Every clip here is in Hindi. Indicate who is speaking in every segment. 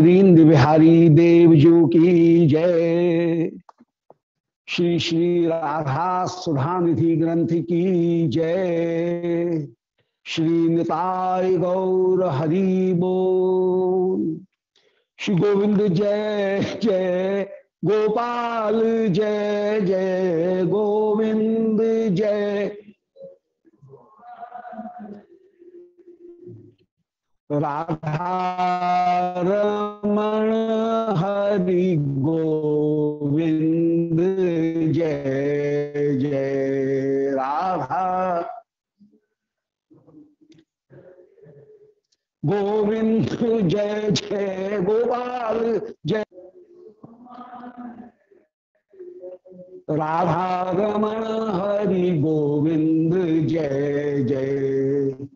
Speaker 1: दीन बिहारी देव जो की जय। श्री श्री राधा सुधा निधि ग्रंथ की जय। श्री निताय गौर हरि बोल। श्री गोविंद जय जय, गोपाल जय जय, गोविंद जय। राधारमण हरि गोविंद, जय जय राधा। गोविंद, जय जय गोपाल, जय। राधा रमण हरि गोविंद, जय जय।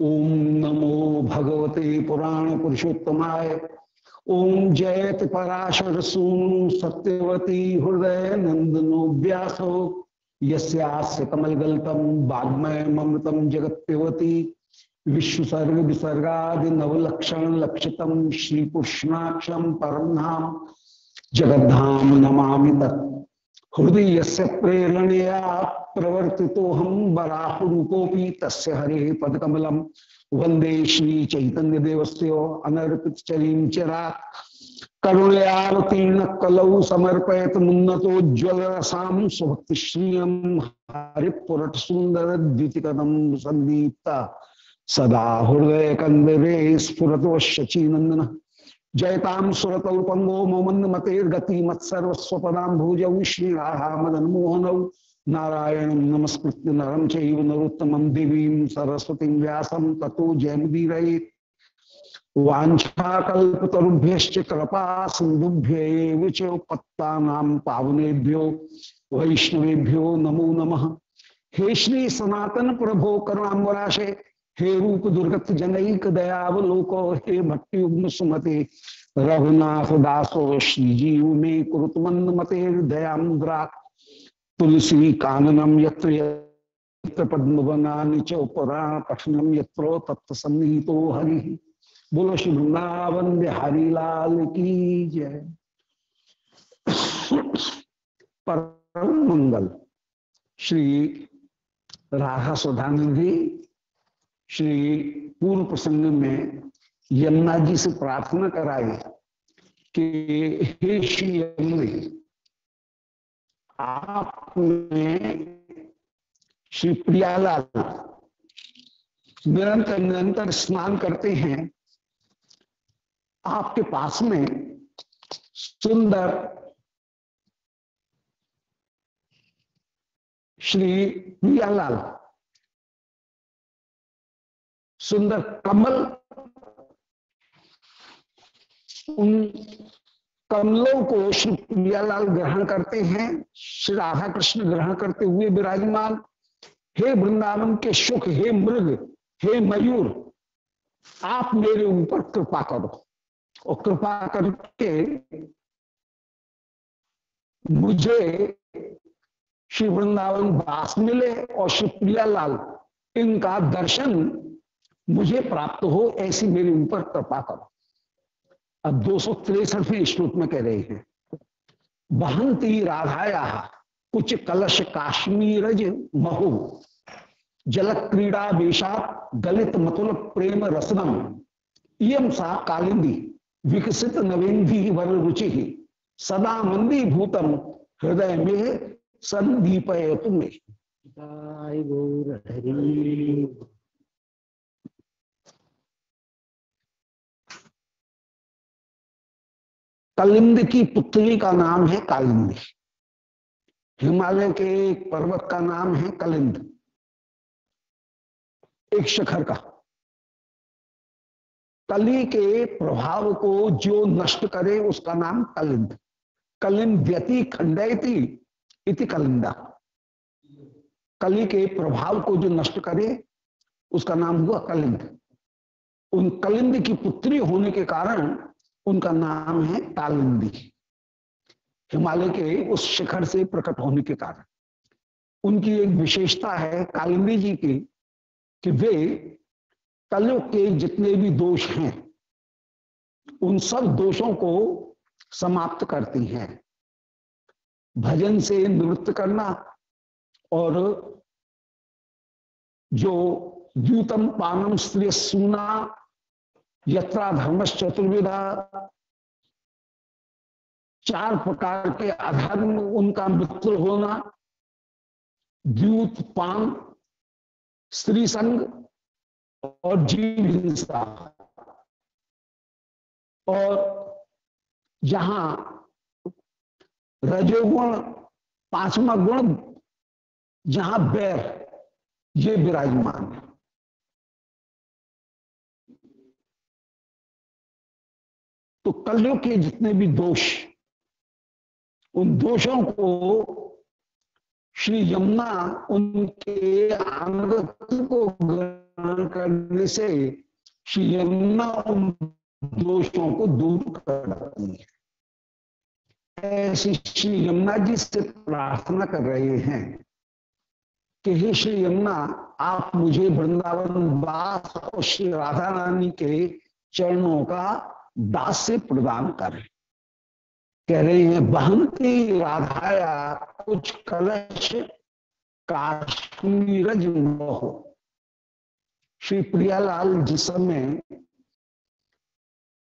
Speaker 1: ओम नमो भगवते पुराण पुरुषोत्तमाय। ओम जयत पराशर सूनु सत्यवती हृदय नंदनो व्यासो। यस्य कमलगल्तम वाग्मय ममृतम जगत्यवती विश्वसर्ग विसर्गा नवलक्षण लक्षितम श्री कृष्णाक्षम परम धाम। जगद्धाम नमा तत्। हृदय से प्रेरणया प्रवर्ति हम बराहूपोपी तस् हरे पदकमलम वंदे श्री चैतन्य देवस्य अनर्पित चरीम चरा करुणयावतीर्ण कलौ समर्पयत मुन्नतोज्वल रसाम सुभक्ति श्रियम हरिपुरट सुंदर द्वितिकदम संदीप्ता सदा हृदय कंदरे स्फुरत जयताम सुरतौपंगो मोमंद मतेर्गति मत्सर्वस्वपदाम भुजौ श्री राधा मदन मोहनौ नारायण नमस्कृत नरम चैव नरोत्तम देवी सरस्वती व्यासम ततो जयमुदीर वाछाकुभ्य कृपा सिंधुभ्य पत्ता पावनेभ्यो, वैष्णवेभ्यो नमो नमः। हे श्री सनातन प्रभो करुणाबराशे हे रूप दुर्गत जनक दयावलोको, हे भट्टुग्न सुमते, रघुनाथ दासो श्रीजीव में कुरुतमंद मते दयाद्रा तुलसी काननम यत्र च पुराण पठनम यत्रो तत्व हरि। बोलो श्री वृंदावन बिहारी लाल की जय। परम मंगल। श्री राधा सुधानिधि श्री पूर्व प्रसंग में यमुना जी से प्रार्थना कराई कि हे श्री यमुने आपने श्री प्रियालाल निरंतर निरंतर स्नान करते हैं। आपके पास में सुंदर श्री प्रियालाल सुंदर कमल, उन कमलों को श्री प्रियालाल ग्रहण करते हैं, श्री राधा कृष्ण ग्रहण करते हुए विराजमान। हे वृंदावन के सुख, हे मृग, हे मयूर, आप मेरे ऊपर कृपा करो। और कृपा करके मुझे श्री वृंदावन वास मिले और श्री प्रियालाल इनका दर्शन मुझे प्राप्त हो, ऐसी मेरे ऊपर कृपा करो। अब दो सौ तिरसठवें श्लोक में कह रहे हैं। बहंती राधाया, कुछ कलश काश्मीरज महु। जल क्रीड़ा वेशात गलित मतुल प्रेम रसनम। इम सा कालिंदी, विकसित नवेन्दी वर रुचि। सदा मंदी भूतम हृदय में संदीपय तुम्हें कलिंद की पुत्री का नाम है कालिंदी। हिमालय के एक पर्वत का नाम है कलिंद। एक शिखर का। कली के प्रभाव को जो नष्ट करे, उसका नाम कलिंद। कलिंद व्यति खंडयती इति कलिंदा। कली के प्रभाव को जो नष्ट करे, उसका नाम हुआ कलिंद। उन कलिंद की पुत्री होने के कारण उनका नाम है कालिंदी हिमालय के उस शिखर से प्रकट होने के कारण। उनकी एक विशेषता है कालिंदी जी की, कि वे कलयुग के जितने भी दोष हैं, उन सब दोषों को समाप्त करती हैं। भजन से निवृत्त करना और जो द्यूतम पानम स्त्री सुना यत्रा धर्मश चतुर्विधा चार प्रकार के अधर्म, उनका मित्र होना, द्यूत, पान, स्त्री संग और जीव हिंसा। और जहाँ रजोगुण, पांचवा गुण, जहाँ बैर, ये विराजमान है। तो कलयुग के जितने भी दोष, उन दोषों को श्री यमुना उनके अनुगत को ग्रहण करने से श्री यमुना उन दोषों को दूर करती है। ऐसी श्री यमुना जी से प्रार्थना कर रहे हैं कि हे श्री यमुना, आप मुझे वृंदावन वास और श्री राधा रानी के चरणों का दास से प्रदान करें। कह रहे हैं, बहंती राधाया, कुछ कलश काश्मीरज हो श्री प्रियालाल जिस समय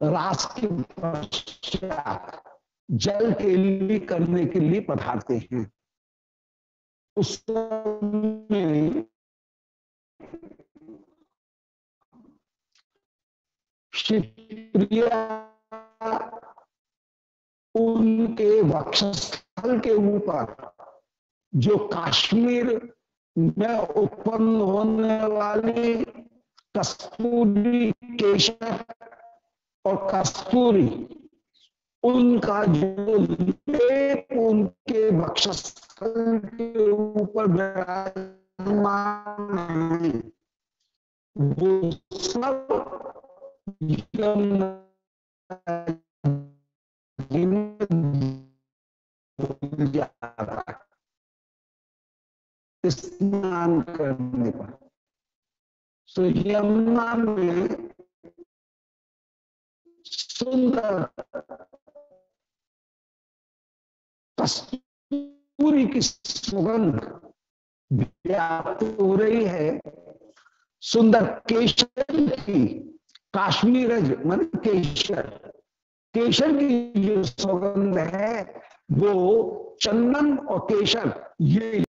Speaker 1: रास के पश्चात जल के लिए करने के लिए पधारते हैं। उस समय उनके वक्षस्थल के ऊपर, जो कश्मीर में उत्पन्न होने वाली कस्तूरी केशर और कस्तूरी, उनका जो लेप उनके वक्षस्थल के ऊपर विराजमान वो सब स्नान करने पर। तो यमुना में सुंदर कस्तूरी की सुगंध व्याप्त हो रही है। सुंदर केशर की काश्मीर मन केशर। केशर की जो सुगंध है वो चंदन और केशर ये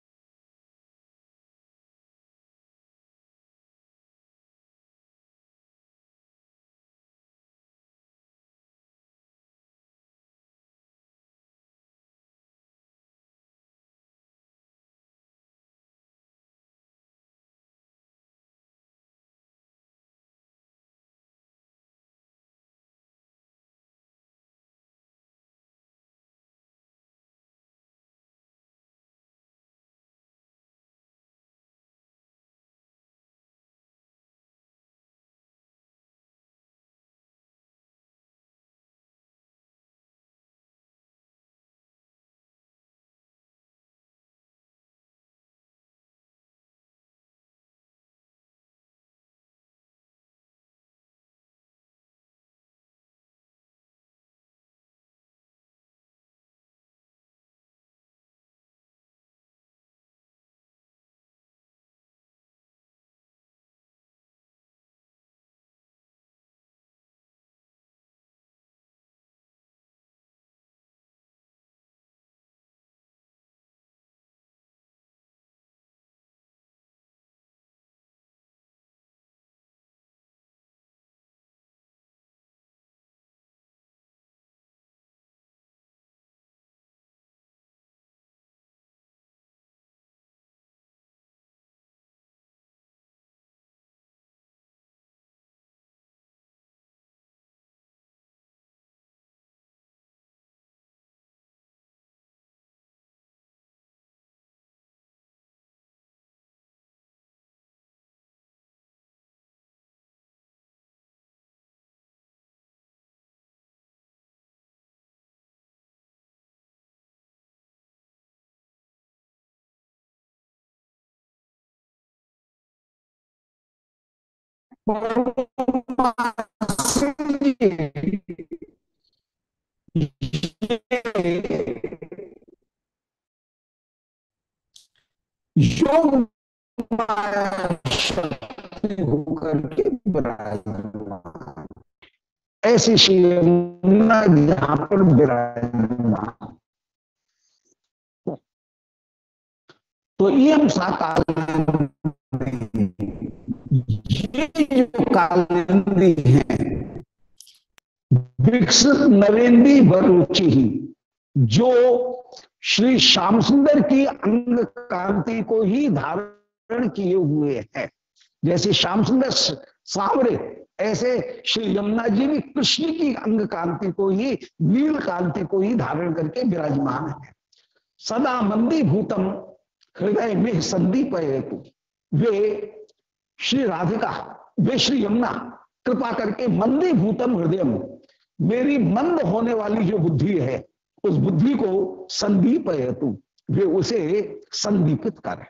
Speaker 1: होकर के विराजमान ऐसी श्री जहाँ पर विराजमान। तो ये साकाल ये जो कालिंदी है। विकसित नरेंद्री वरुचि जो श्री श्याम सुंदर की अंग कांति को ही धारण किए हुए हैं। जैसे श्याम सुंदर सांवरे, ऐसे श्री यमुना जी भी कृष्ण की अंग कांति को ही, नील कांति को ही धारण करके विराजमान है। सदा मंदी भूतम हृदय में संदीप वे श्री राधिका, वे श्री यमुना, कृपा करके मंदी भूतम हृदय मेरी मंद होने वाली जो बुद्धि है, उस बुद्धि को संदीप हेतु वे उसे संदीपित कर।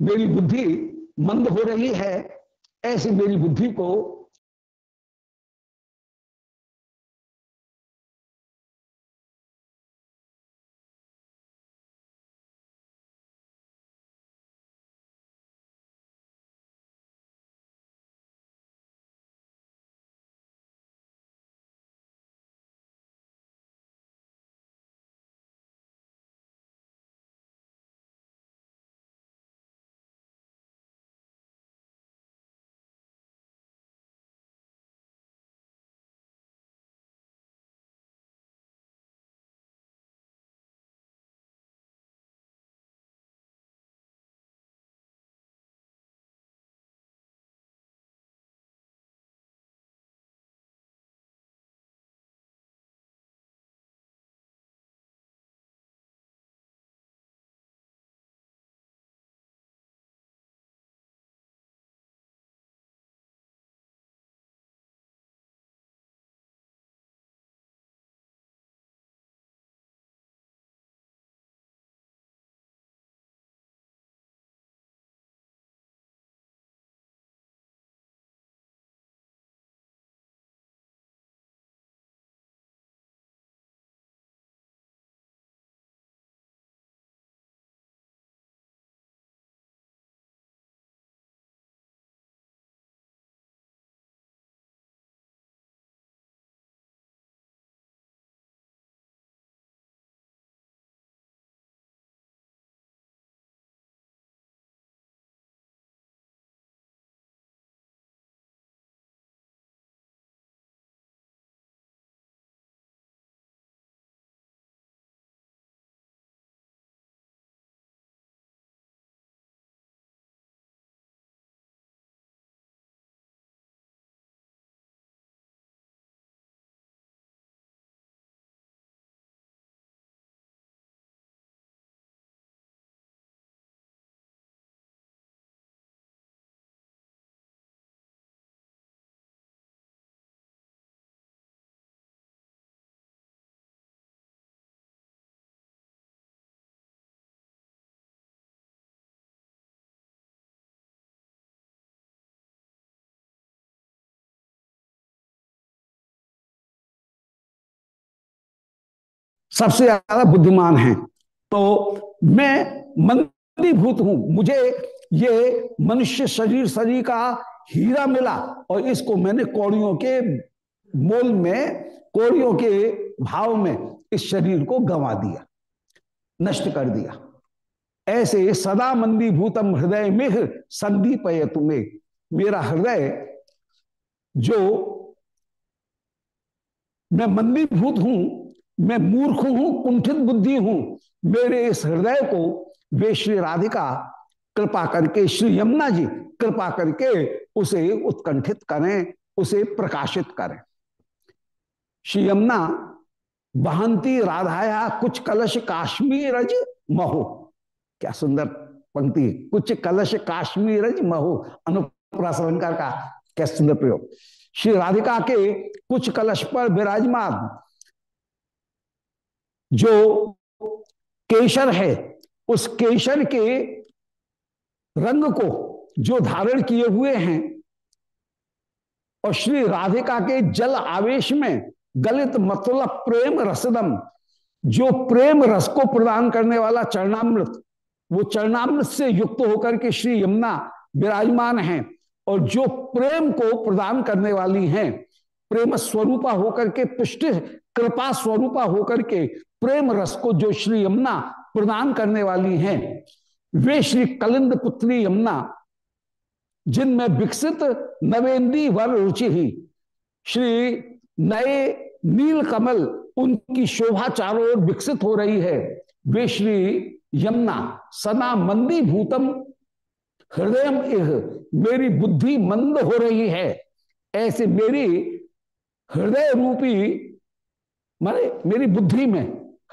Speaker 1: मेरी बुद्धि मंद हो रही है, ऐसी मेरी बुद्धि को सबसे ज़्यादा बुद्धिमान हैं। तो मैं मंदीभूत हूँ। मुझे ये मनुष्य शरीर शरीर का हीरा मिला और इसको मैंने कौड़ियों के मोल में, कौड़ियों के भाव में इस शरीर को गंवा दिया, नष्ट कर दिया। ऐसे सदा मंदी भूतम हृदय में संदीप है तुम्हें मेरा हृदय जो मैं मंदीभूत हूँ मैं मूर्ख हूँ, कुंठित बुद्धि हूँ। मेरे इस हृदय को वे श्री राधिका, कृपा करके श्री यमुना जी, कृपा करके उसे उत्कंठित करें, उसे प्रकाशित करें। श्री यमुना, बहंती राधाया, कुछ कलश काश्मीरज महो। क्या सुंदर पंक्ति, कुछ कलश काश्मीरज महो। अनुप्रासलंकार का, क्या सुंदर प्रयोग। श्री राधिका के कुछ कलश पर विराजमान जो केशर है, उस केशर के रंग को जो धारण किए हुए हैं, और श्री राधिका के जल आवेश में गलित मतलब प्रेम रसदम, जो प्रेम रस को प्रदान करने वाला चरणामृत, वो चरणामृत से युक्त होकर के श्री यमुना विराजमान है, और जो प्रेम को प्रदान करने वाली हैं, प्रेम स्वरूपा होकर के पुष्ट कृपा स्वरूपा होकर के प्रेम रस को जो श्री यमुना प्रदान करने वाली हैं, वे श्री कलिंद पुत्री यमुना जिनमें विकसित नवेंदी वर रुचि ही, श्री नए नील कमल उनकी शोभा चारों ओर विकसित हो रही है, वे श्री यमुना सना मंदी भूतम हृदय मेरी बुद्धि मंद हो रही है, ऐसे मेरी हृदय रूपी माने मेरी बुद्धि में,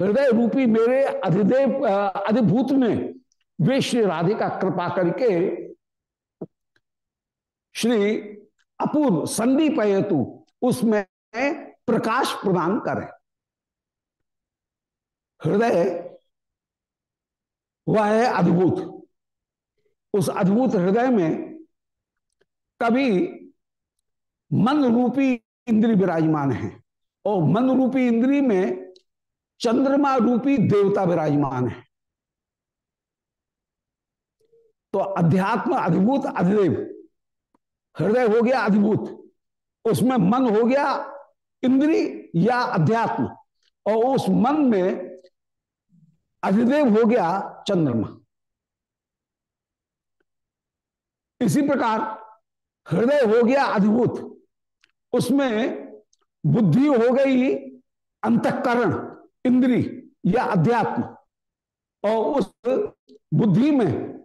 Speaker 1: हृदय रूपी मेरे अधिदेव अधिभूत में वे श्री राधे का कृपा करके श्री अपूर्व संदीप हेतु उसमें प्रकाश प्रदान करें। हृदय, वह है अद्भुत उस अद्भुत हृदय में कभी मन रूपी इंद्री विराजमान है। और मन रूपी इंद्री में चंद्रमा रूपी देवता विराजमान है। तो अध्यात्म अधिभूत अधिदेव हृदय हो गया अधिभूत उसमें मन हो गया इंद्री या अध्यात्म। और उस मन में अधिदेव हो गया चंद्रमा। इसी प्रकार हृदय हो गया अधिभूत उसमें बुद्धि हो गई, अंतकरण, इंद्री, या अध्यात्म। और उस बुद्धि में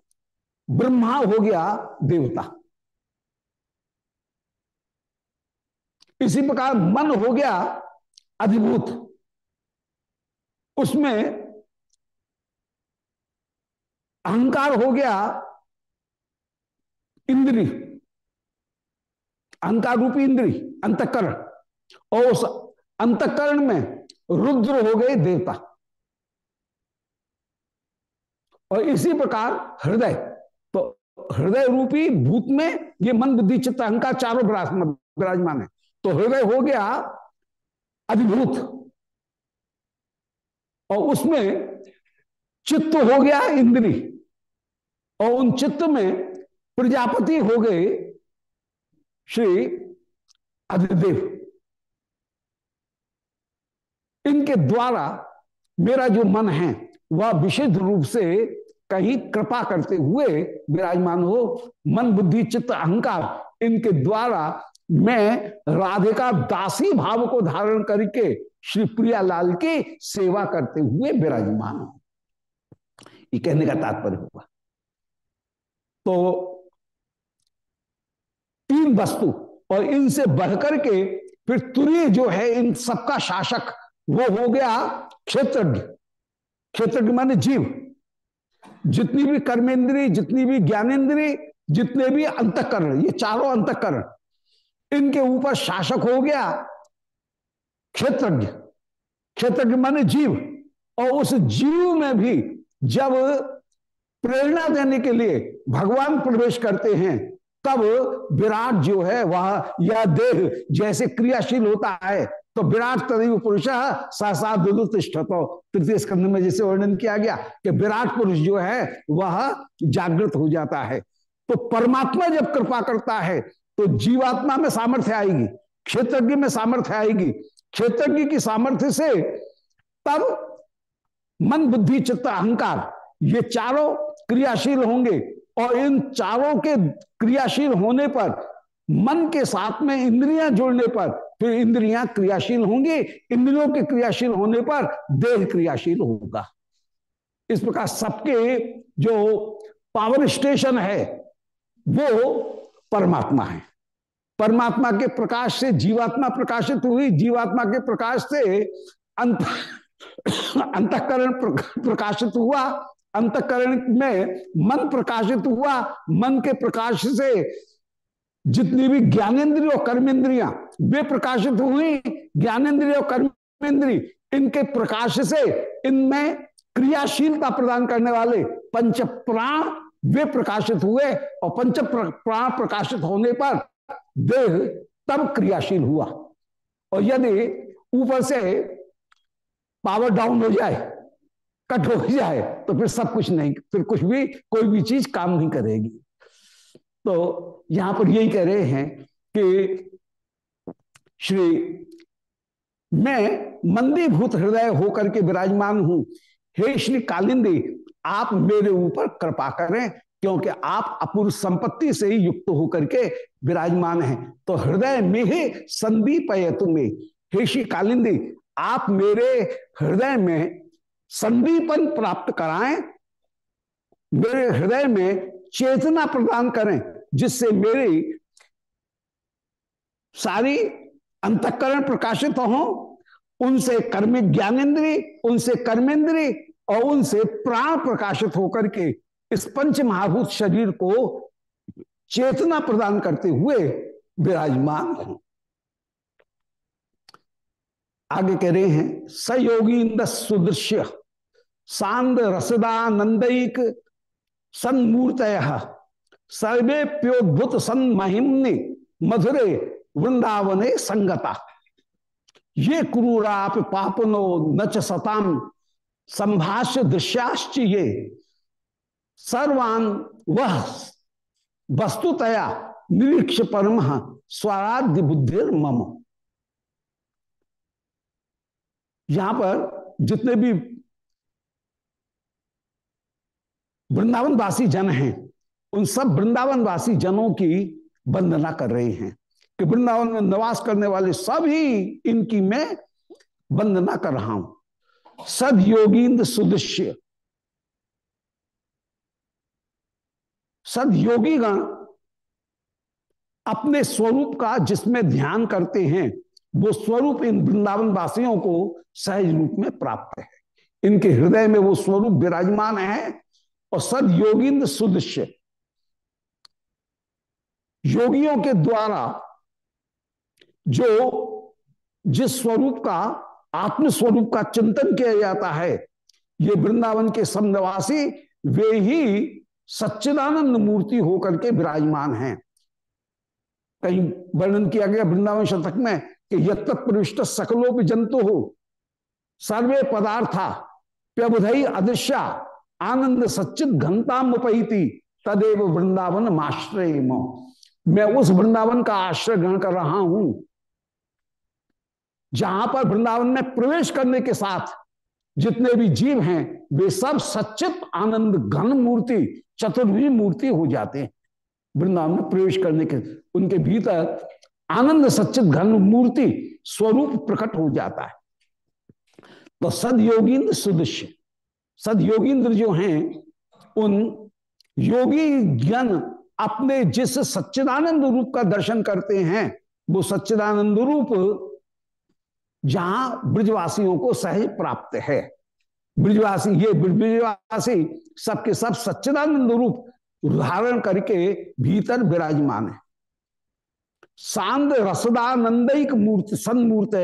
Speaker 1: ब्रह्मा हो गया देवता। इसी प्रकार मन हो गया अधिभूत। उसमें अहंकार हो गया इंद्री। अहंकार रूपी इंद्री, अंतकरण। और उस अंतकरण में रुद्र हो गए देवता। और इसी प्रकार हृदय तो हृदय रूपी भूत में ये मन बुद्धि चित्त अहंकार चारों विराजमान है। तो हृदय हो गया अधिभूत और उसमें चित्त हो गया इंद्री। और उन चित्त में प्रजापति हो गए श्री अधिदेव इनके द्वारा मेरा जो मन है, वह विशुद्ध रूप से कहीं कृपा करते हुए विराजमान हो, मन, बुद्धि, चित्त, अहंकार, इनके द्वारा मैं राधिका दासी भाव को धारण करके श्री प्रियालाल की सेवा करते हुए विराजमान हूँ। ये कहने का तात्पर्य हुआ तो तीन वस्तु और इनसे बढ़कर के फिर तुरीय जो है इन सबका शासक वो हो गया क्षेत्रज्ञ। क्षेत्रज्ञ माने जीव। जितनी भी कर्मेंद्री जितनी भी ज्ञानेन्द्रीय जितने भी अंतकरण, ये चारों अंतकरण, इनके ऊपर शासक हो गया क्षेत्रज्ञ। क्षेत्रज्ञ माने जीव। और उस जीव में भी जब प्रेरणा देने के लिए भगवान प्रवेश करते हैं तब विराट जो है वह यह देह जैसे क्रियाशील होता है तो विराट तदीव पुरुष सहसा दुदुतिष्ठतो तृतीय स्कंध में जैसे वर्णन किया गया कि विराट पुरुष जो है वह जागृत हो जाता है। तो परमात्मा जब कृपा करता है तो जीवात्मा में सामर्थ्य आएगी, क्षेत्रज्ञ में सामर्थ्य आएगी। क्षेत्रज्ञ की सामर्थ्य से तब मन, बुद्धि, चित्त, अहंकार, ये चारों क्रियाशील होंगे। और इन चारों के क्रियाशील होने पर, मन के साथ में इंद्रियाँ जोड़ने पर, फिर इंद्रियाँ क्रियाशील होंगी। इंद्रियों के क्रियाशील होने पर देह क्रियाशील होगा। इस प्रकार सबके जो पावर स्टेशन है, वो परमात्मा है। परमात्मा के प्रकाश से जीवात्मा प्रकाशित हुई। जीवात्मा के प्रकाश से अंत अंतकरण प्रकाशित हुआ। अंतकरण में मन प्रकाशित हुआ, मन के प्रकाश से जितनी भी ज्ञानेन्द्रिय और कर्मेंद्रिया, वे प्रकाशित हुई। ज्ञानेन्द्रिय और कर्मेंद्री इनके प्रकाश से इनमें क्रियाशीलता प्रदान करने वाले पंच प्राण, वे प्रकाशित हुए और पंच प्राण प्रकाशित होने पर देह तब क्रियाशील हुआ। और यदि ऊपर से पावर डाउन हो जाए कट हो जाए तो फिर सब कुछ नहीं, फिर कुछ भी, कोई भी चीज़ काम नहीं करेगी। तो यहाँ पर यही कह रहे हैं कि श्री, मैं मंदीभूत हृदय होकर के विराजमान हूँ। हे श्री कालिंदी, आप मेरे ऊपर कृपा करें, क्योंकि आप अपूर्व संपत्ति से ही युक्त होकर के विराजमान हैं। तो हृदय में ही संदीप है तुम्हें। हे श्री कालिंदी, आप मेरे हृदय में संदीपन प्राप्त कराएँ, मेरे हृदय में चेतना प्रदान करें, जिससे मेरी सारी अंतकरण प्रकाशित हो। उनसे कर्म ज्ञानेन्द्रीय, उनसे कर्मेंद्री और उनसे प्राण प्रकाशित होकर के इस पंच महाभूत शरीर को चेतना प्रदान करते हुए विराजमान हो। आगे कह रहे हैं सयोगी सुदृश्य सांद रसदानंदिक सन्मूर्त सर्वे प्योद्भुत सन्महिम्नि मधुरे वृंदावने संगता। ये क्रूराप पापनो नच सताम संभाष्य दृश्याश्च ये। सर्वान वह वस्तुतया निरीक्ष परम स्वराध्य बुद्धि मम। यहाँ पर जितने भी वृंदावन वासी जन हैं। उन सब वृंदावन वासी जनों की वंदना कर रहे हैं कि वृंदावन में निवास करने वाले सभी इनकी मैं वंदना कर रहा हूँ। सद योगींद्र सुदृश्य। सद योगी गण अपने स्वरूप का जिसमें ध्यान करते हैं, वो स्वरूप इन वृंदावन वासियों को सहज रूप में प्राप्त है। इनके हृदय में वो स्वरूप विराजमान है और सद योगिंद्र सुदृश्य। योगियों के द्वारा जो जिस स्वरूप का, आत्म स्वरूप का चिंतन किया जाता है, ये वृंदावन के समवासी वे ही सच्चिदानंद मूर्ति होकर के विराजमान हैं। कहीं वर्णन किया गया वृंदावन शतक में कि यत्त प्रविष्ट सकलोप जंतु हो सर्वे पदार्था प्यबुधई अदृश्या आनंद सच्चित घनताम उपहिति तदेव वृंदावन माश्रय मैं उस वृंदावन का आश्रय ग्रहण कर रहा हूँ, जहाँ पर वृंदावन में प्रवेश करने के साथ जितने भी जीव हैं, वे सब सचित आनंद घन मूर्ति, चतुर्भुज मूर्ति हो जाते हैं। वृंदावन में प्रवेश करने के, उनके भीतर आनंद सचित घन मूर्ति स्वरूप प्रकट हो जाता है। तो सद योगींद्र सुदृश्य। सद योगींद्र जो हैं, उन योगी ज्ञान अपने जिस सच्चिदानंद रूप का दर्शन करते हैं, वो सच्चिदानंद रूप जहाँ ब्रजवासियों को सहज प्राप्त है। ब्रजवासी, ये ब्रजवासी सबके सब सच्चिदानंद रूप धारण करके भीतर विराजमान है। सांद रसदानंदिक मूर्ति सन्मूर्त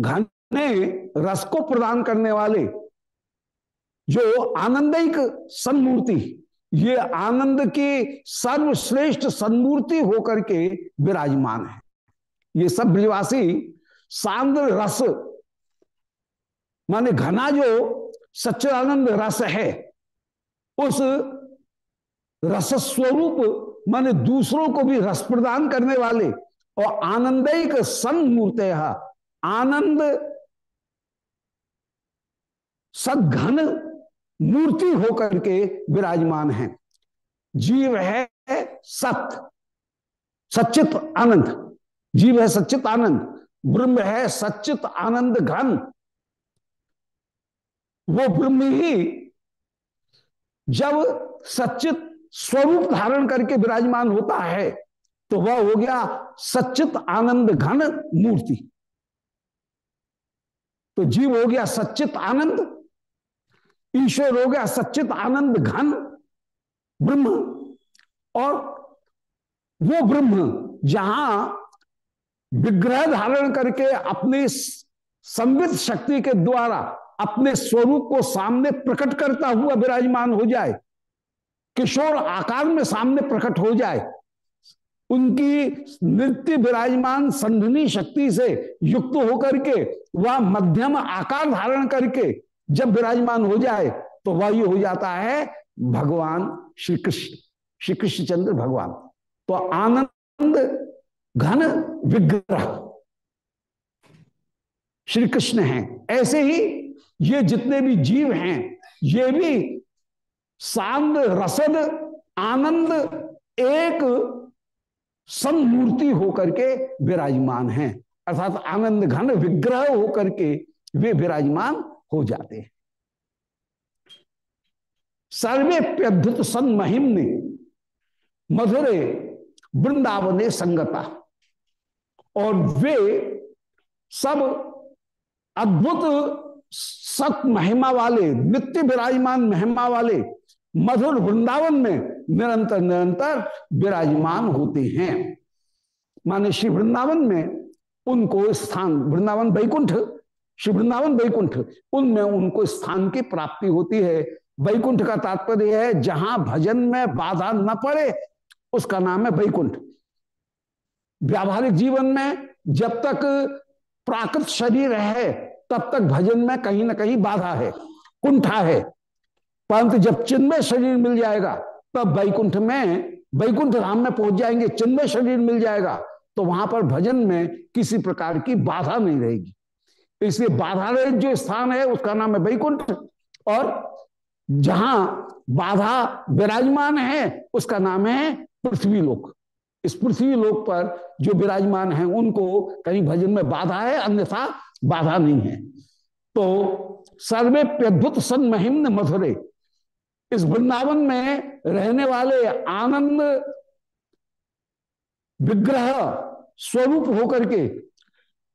Speaker 1: घने रस को प्रदान करने वाले जो आनंदिक सन्मूर्ति ये आनंद की सर्वश्रेष्ठ सन्मूर्ति होकर के विराजमान है। ये सब ब्रजवासी सांद्र रस, माने घना जो सच्चिदानंद रस है, उस रस स्वरूप, माने दूसरों को भी रस प्रदान करने वाले और आनंदिक सन्मूर्त आनंद सदघन मूर्ति होकर के विराजमान है। जीव है सत सचित आनंद। जीव है सचित आनंद, ब्रह्म है सचित आनंद घन। वो ब्रह्म ही जब सचित स्वरूप धारण करके विराजमान होता है तो वह हो गया सचित आनंद घन मूर्ति। तो जीव हो गया सचित आनंद ईश्वर हो गया सचित आनंद घन ब्रह्म। और वो ब्रह्म जहाँ विग्रह धारण करके अपनी संवित शक्ति के द्वारा अपने स्वरूप को सामने प्रकट करता हुआ विराजमान हो जाए, किशोर आकार में सामने प्रकट हो जाए, उनकी नृत्य विराजमान संधनी शक्ति से युक्त होकर के वह मध्यम आकार धारण करके जब विराजमान हो जाए तो वह हो जाता है भगवान श्री कृष्ण श्री कृष्णचंद्र भगवान। तो आनंद, घन विग्रह श्री कृष्ण हैं। ऐसे ही ये जितने भी जीव हैं, ये भी सांद रसद, आनंद, एक समूर्ति होकर के विराजमान हैं। अर्थात आनंद, घन विग्रह होकर के वे विराजमान हो जाते हैं। सर्वे प्यद्भुत सन महिम ने मधुरे वृंदावने संगता। और वे सब अद्भुत सत महिमा वाले, नित्य विराजमान महिमा वाले मधुर वृंदावन में निरंतर निरंतर विराजमान होते हैं। माने श्री वृंदावन में उनको स्थान, वृंदावन वैकुंठ श्री वृंदावन वैकुंठ उनमें उनको स्थान की प्राप्ति होती है। वैकुंठ का तात्पर्य है, जहाँ भजन में बाधा न पड़े, उसका नाम है वैकुंठ। व्यावहारिक जीवन में जब तक प्राकृत शरीर है, तब तक भजन में कहीं ना कहीं बाधा है, कुंठा है। परंतु जब चिन्मय शरीर मिल जाएगा, तब वैकुंठ में, वैकुंठ धाम में पहुँच जाएँगे, चिन्मय शरीर मिल जाएगा तो वहाँ पर भजन में किसी प्रकार की बाधा नहीं रहेगी। इसलिए बाधा रहित जो स्थान है, उसका नाम है वैकुंठ। और जहाँ बाधा विराजमान है, उसका नाम है पृथ्वी लोक इस पृथ्वी लोक पर जो विराजमान है, उनको कहीं भजन में बाधा है, अन्यथा बाधा नहीं है। तो सर्वे प्रद्भुत सन महिम मधुरे इस वृंदावन में रहने वाले आनंद विग्रह स्वरूप होकर के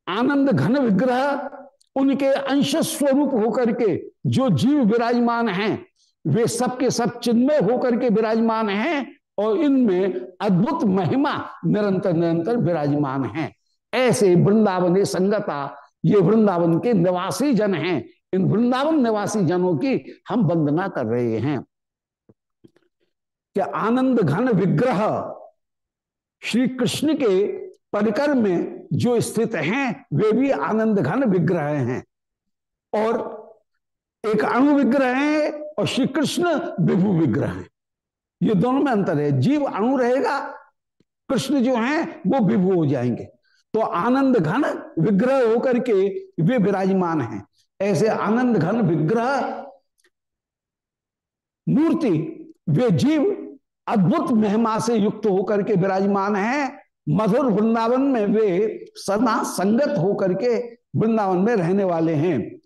Speaker 1: आनंद घन विग्रह उनके अंश स्वरूप होकर के जो जीव विराजमान हैं, वे सबके सब चिन्मय होकर के विराजमान हैं और इनमें अद्भुत महिमा निरंतर निरंतर विराजमान है। ऐसे वृंदावन संगता, ये वृंदावन के निवासी जन हैं। इन वृंदावन निवासी जनों की हम वंदना कर रहे हैं। कि आनंद घन विग्रह श्री कृष्ण के परिकर में जो स्थित हैं, वे भी आनंद घन विग्रह हैं। और एक अणु विग्रह है और श्री कृष्ण विभु विग्रह है। ये दोनों में अंतर है। जीव अणु रहेगा, कृष्ण जो हैं, वो विभु हो जाएँगे। तो आनंद घन विग्रह होकर के वे विराजमान हैं। ऐसे आनंद घन विग्रह मूर्ति, वे जीव अद्भुत महिमा से युक्त होकर के विराजमान हैं। मधुर वृंदावन में वे सदा संगत होकर के वृंदावन में रहने वाले हैं।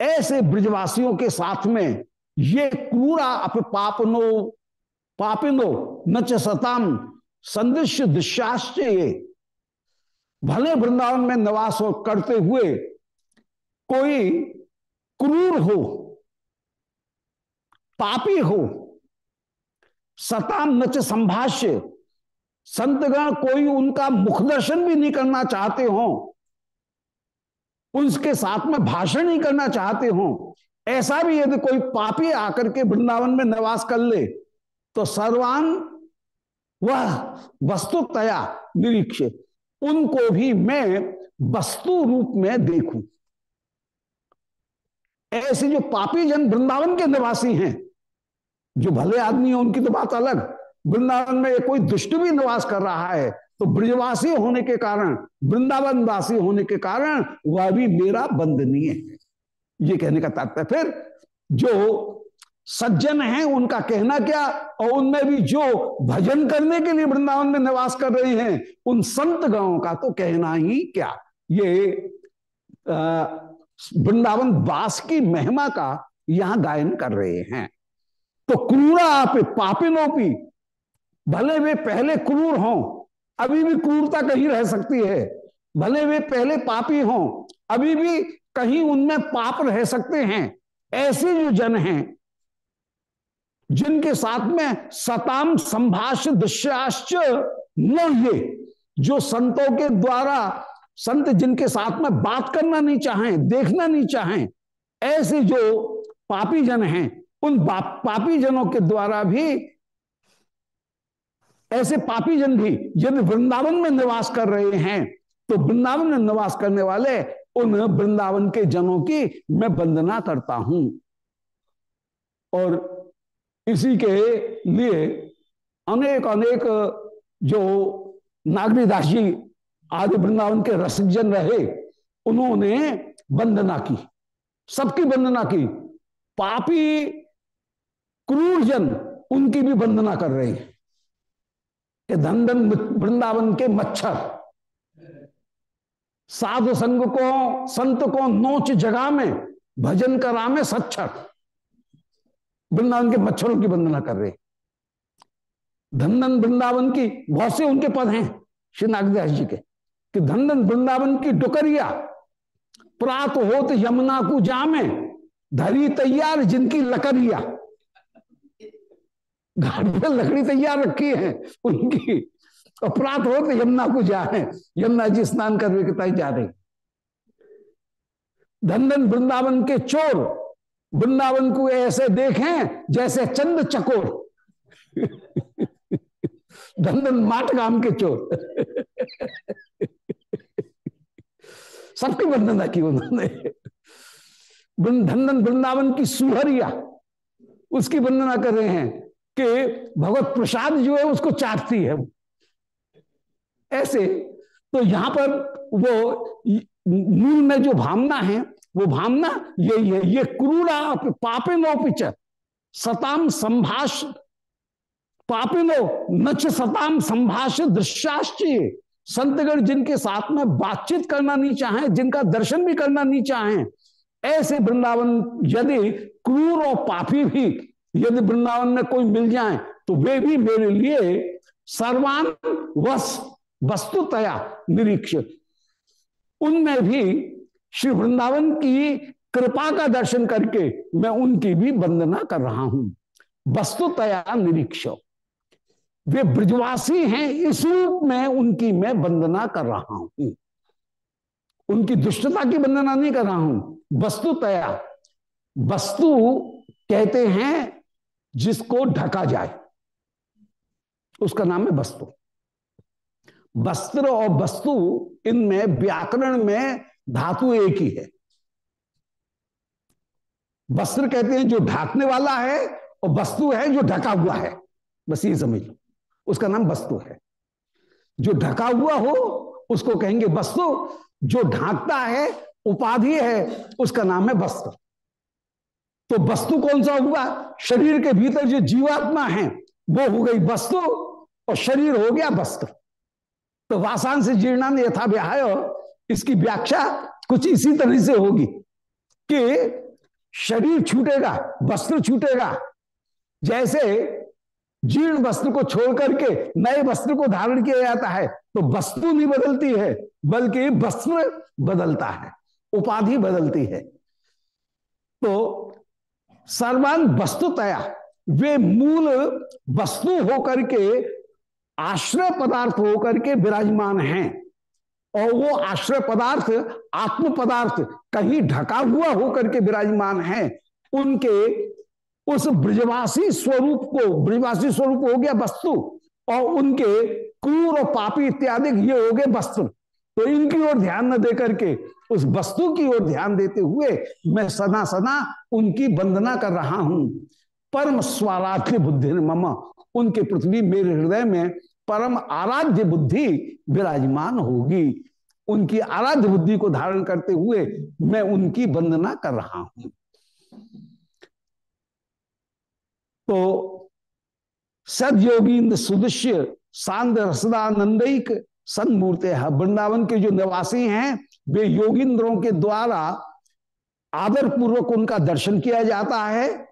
Speaker 1: ऐसे ब्रजवासियों के साथ में ये क्रूरा अप पापनो, पापिनो न सताम संदृश्य दुष्याश्चर्य भले वृंदावन में निवास करते हुए कोई क्रूर हो, पापी हो, सताम नच संभाष्य संतगण कोई उनका मुख दर्शन भी नहीं करना चाहते हो उसके साथ में भाषण नहीं करना चाहते हो, ऐसा भी यदि कोई पापी आकर के वृंदावन में निवास कर ले तो सर्वान वह वस्तुतया निरीक्षित उनको भी मैं वस्तु रूप में देखूँ। ऐसे जो पापी जन वृंदावन के निवासी हैं, जो भले आदमी है, उनकी तो बात अलग वृंदावन में कोई दुष्ट भी निवास कर रहा है तो ब्रजवासी होने के कारण वृंदावन वासी होने के कारण वह भी मेरा बंदनीय है। ये कहने का तात्पर्य। फिर जो सज्जन हैं, उनका कहना क्या? और उनमें भी जो भजन करने के लिए वृंदावन में निवास कर रहे हैं, उन संत गणों का तो कहना ही क्या? ये वृंदावन वास की महिमा का यहाँ गायन कर रहे हैं। तो क्रूरा आप पापिनोपी भले वे पहले क्रूर हों, अभी भी क्रूरता कहीं रह सकती है। भले वे पहले पापी हों, अभी भी कहीं उनमें पाप रह सकते हैं। ऐसे जो जन हैं, जिनके साथ में सताम संभाष दृश्याश्च न ये, जो संतों के द्वारा, संत जिनके साथ में बात करना नहीं चाहें, देखना नहीं चाहें, ऐसे जो पापी जन हैं, उन पापी जनों के द्वारा भी ऐसे पापी जन भी यदि वृंदावन में निवास कर रहे हैं तो वृंदावन में निवास करने वाले, उन वृंदावन के जनों की मैं वंदना करता हूँ। और इसी के लिए अनेक अनेक जो नागरीदास जी आदि वृंदावन के रसिक जन रहे, उन्होंने वंदना की। सबकी वंदना की। पापी, क्रूर जन, उनकी भी वंदना कर रहे हैं। कि धन धन वृंदावन के मच्छर। साधु संग को संत को नोच जगा में, भजन करा में सच्छर। वृंदावन के मच्छरों की वंदना कर रहे। धन वृंदावन की, बहुत से उनके पद हैं, श्री नागदास जी के, कि धन वृंदावन की डुकरिया, प्रात होत यमुना को जामे, धरी तैयार जिनकी लकड़िया घाट पर लकड़ी तैयार रखी है, उनकी अपराध हो तो यमुना को जा रहे यमुना जी स्नान करने के ताई जा रहे। धन वृंदावन के चोर, वृंदावन को ऐसे देखें जैसे चंद चकोर। धन माट गाम के चोर। सबकी वंदना की उन्होंने। धन वृंदावन की सुहरिया, उसकी वंदना कर रहे हैं। कि भगवत प्रसाद जो है उसको चाटती है ऐसे तो यहाँ पर वो मूल में जो भावना है, वो भावना यही है ये क्रूरा पापिनो पिच सताम संभाष, पापिनो नच सताम संभाष दृश्याश्चय संतगण जिनके साथ में बातचीत करना नहीं चाहे, जिनका दर्शन भी करना नहीं चाहे, ऐसे वृंदावन यदि क्रूर और पापी भी यदि वृंदावन में कोई मिल जाए तो वे भी मेरे लिए सर्वान वस वस्तुतया निरीक्ष उनमें भी श्री वृंदावन की कृपा का दर्शन करके मैं उनकी भी वंदना कर रहा हूँ। वस्तुतया निरीक्ष। वे ब्रजवासी हैं, इस रूप में उनकी मैं वंदना कर रहा हूँ। उनकी दुष्टता की वंदना नहीं कर रहा हूँ। वस्तुतया, वस्तु कहते हैं जिसको ढका जाए। उसका नाम है वस्तु। वस्त्र और वस्तु इनमें व्याकरण में धातु एक ही है। वस्त्र कहते हैं जो ढाकने वाला है और वस्तु है जो ढका हुआ है। बस ये समझ लो। उसका नाम वस्तु है। जो ढका हुआ हो, उसको कहेंगे वस्तु। जो ढांकता है, उपाधि है, उसका नाम है वस्त्र। तो वस्तु कौन सा हुआ? शरीर के भीतर जो जीवात्मा है, वो हो गई वस्तु और शरीर हो गया वस्त्र तो वासान से जीर्णान यथा व्याय इसकी व्याख्या कुछ इसी तरह से होगी कि शरीर छूटेगा वस्त्र छूटेगा। जैसे जीर्ण वस्त्र को छोड़ करके नए वस्त्र को धारण किया जाता है तो वस्तु नहीं बदलती है, बल्कि वस्त्र बदलता है, उपाधि बदलती है। तो सर्वान वस्तुतया वे मूल वस्तु होकर के, आश्रय पदार्थ होकर के विराजमान हैं। और वो आश्रय पदार्थ, आत्म पदार्थ कहीं ढका हुआ होकर के विराजमान है। उनके उस ब्रजवासी स्वरूप को, ब्रजवासी स्वरूप हो गया वस्तु, और उनके क्रूर और पापी इत्यादि ये हो गए वस्त्र तो इनकी ओर ध्यान न देकर के उस वस्तु की ओर ध्यान देते हुए मैं सदा सदा उनकी वंदना कर रहा हूँ। परम स्वाराध्य बुद्धि मम, उनके पृथ्वी मेरे हृदय में परम आराध्य बुद्धि विराजमान होगी। उनकी आराध्य बुद्धि को धारण करते हुए मैं उनकी वंदना कर रहा हूँ। तो सदयोगींद्र सुदृश्य, सांद रसदानंदिक सन्मूर्ते वृंदावन के जो निवासी हैं, वे योगिंद्रों के द्वारा आदर पूर्वक उनका दर्शन किया जाता है।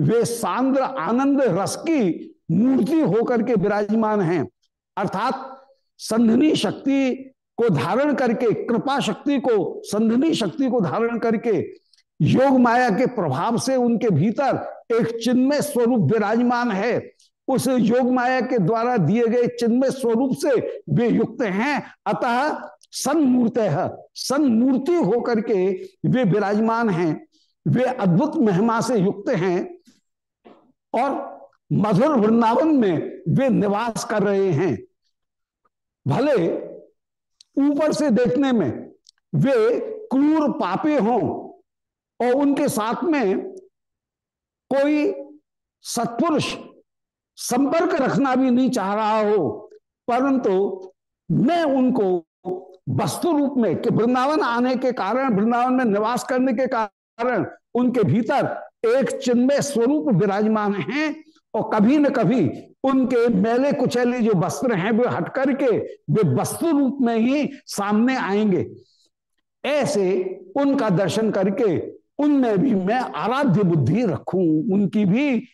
Speaker 1: वे सांद्र आनंद रस की मूर्ति होकर के विराजमान हैं। अर्थात संधनी शक्ति को धारण करके, कृपा शक्ति को, संधनी शक्ति को धारण करके, योग माया के प्रभाव से उनके भीतर एक चिन्मय स्वरूप विराजमान है। उस योग माया के द्वारा दिए गए चिन्मय स्वरूप से वे युक्त हैं। अतः सन्मूर्त है सन्मूर्ति होकर के वे विराजमान हैं। वे अद्भुत महिमा से युक्त हैं और मधुर वृंदावन में वे निवास कर रहे हैं। भले ऊपर से देखने में वे क्रूर पापी हों और उनके साथ में कोई सत्पुरुष संपर्क रखना भी नहीं चाह रहा हो, परंतु मैं उनको वस्तु रूप में कि वृंदावन आने के कारण, वृंदावन में निवास करने के कारण उनके भीतर एक चिन्मय स्वरूप विराजमान है और कभी न कभी उनके मेले कुचैले जो वस्त्र हैं वे हट करके वे वस्तु रूप में ही सामने आएँगे। ऐसे उनका दर्शन करके उनमें भी मैं आराध्य बुद्धि रखूँ, उनकी भी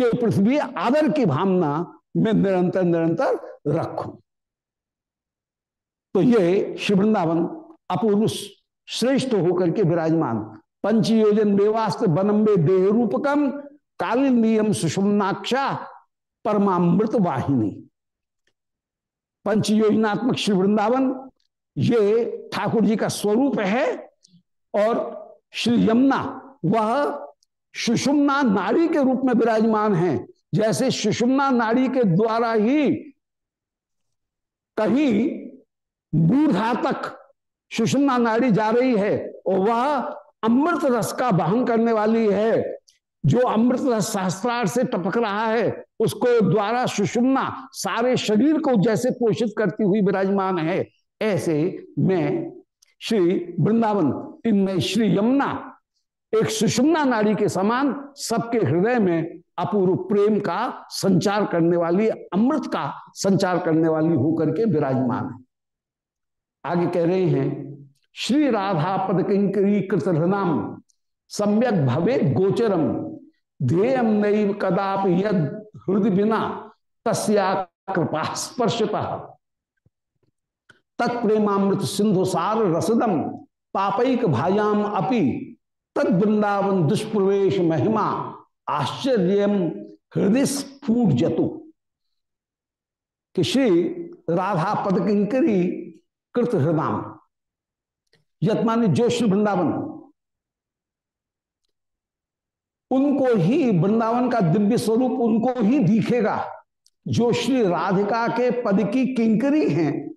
Speaker 1: के पृथ्वी आदर की भावना मैं निरंतर निरंतर रखूँ। तो ये शिवृंदावन अपूर्व श्रेष्ठ होकर के विराजमान। पंच योजन बेवास्त बनम्बे देह रूपकम कालीन नियम सुषुम्नाक्षा परमामृत वाहिनी। पंच योजनात्मक श्री वृंदावन, ये ठाकुर जी का स्वरूप है और श्री यमुना, वह सुषुम्ना नाड़ी के रूप में विराजमान है। जैसे सुषुम्ना नाड़ी के द्वारा ही कहीं बूढ़ा तक सुषुम्ना नाड़ी जा रही है और वह अमृत रस का वहन करने वाली है। जो अमृत रस सहस्त्रार से टपक रहा है, उसको द्वारा सुषुम्ना सारे शरीर को जैसे पोषित करती हुई विराजमान है। ऐसे मैं श्री वृंदावन, इनमें श्री यमुना एक सुषुम्ना नारी के समान सबके हृदय में अपूर्व प्रेम का संचार करने वाली, अमृत का संचार करने वाली होकर के विराजमान है। आगे कह रहे हैं, श्री राधा पद किंकरी कृतनाम सम्यक भवे गोचरम, ध्येयम नैव कदाप यद हृदय बिना, तस्या कृपा स्पर्शता। तत्प्रेमामृत सिंधु सार रसदम, पापैक भायाम अपि तद वृंदावन दुष्प्रवेश महिमा आश्चर्य हृदय स्फूट जतु कि श्री राधा पद किंकरी कृत हृदय यतमानी जो श्री वृंदावन उनको ही वृंदावन का दिव्य स्वरूप उनको ही दिखेगा। जो श्री राधिका के पद की किंकरी हैं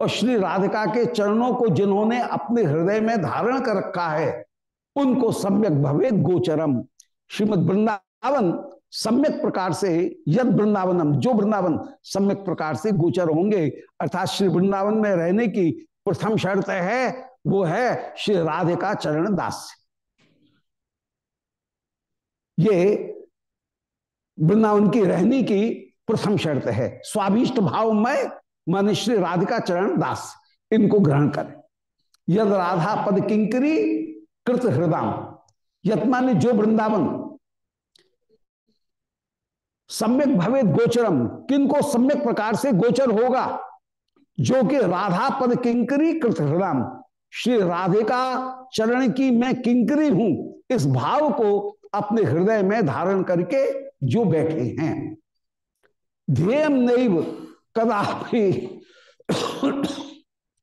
Speaker 1: और श्री राधिका के चरणों को जिन्होंने अपने हृदय में धारण कर रखा है उनको सम्यक भवे गोचरम। श्रीमद वृंदावन सम्यक प्रकार से, यद वृंदावनम, जो वृंदावन सम्यक प्रकार से गोचर होंगे, अर्थात श्री वृंदावन में रहने की प्रथम शर्त है, वो है श्री राधे का चरण दास। ये वृंदावन की रहने की प्रथम शर्त है। स्वाभिष्ट भाव में मान श्री राधिका चरण दास। इनको ग्रहण करें। यद राधा पद किंकरी कृत हृदय। यत्मानी जो वृंदावन। सम्यक भवे गोचरम। किनको सम्यक प्रकार से गोचर होगा? जो कि राधा पद किंकरी कृत हृदय। श्री राधे का चरण की मैं किंकरी हूँ। इस भाव को अपने हृदय में धारण करके जो बैठे हैं। ध्येय नैव कदापि।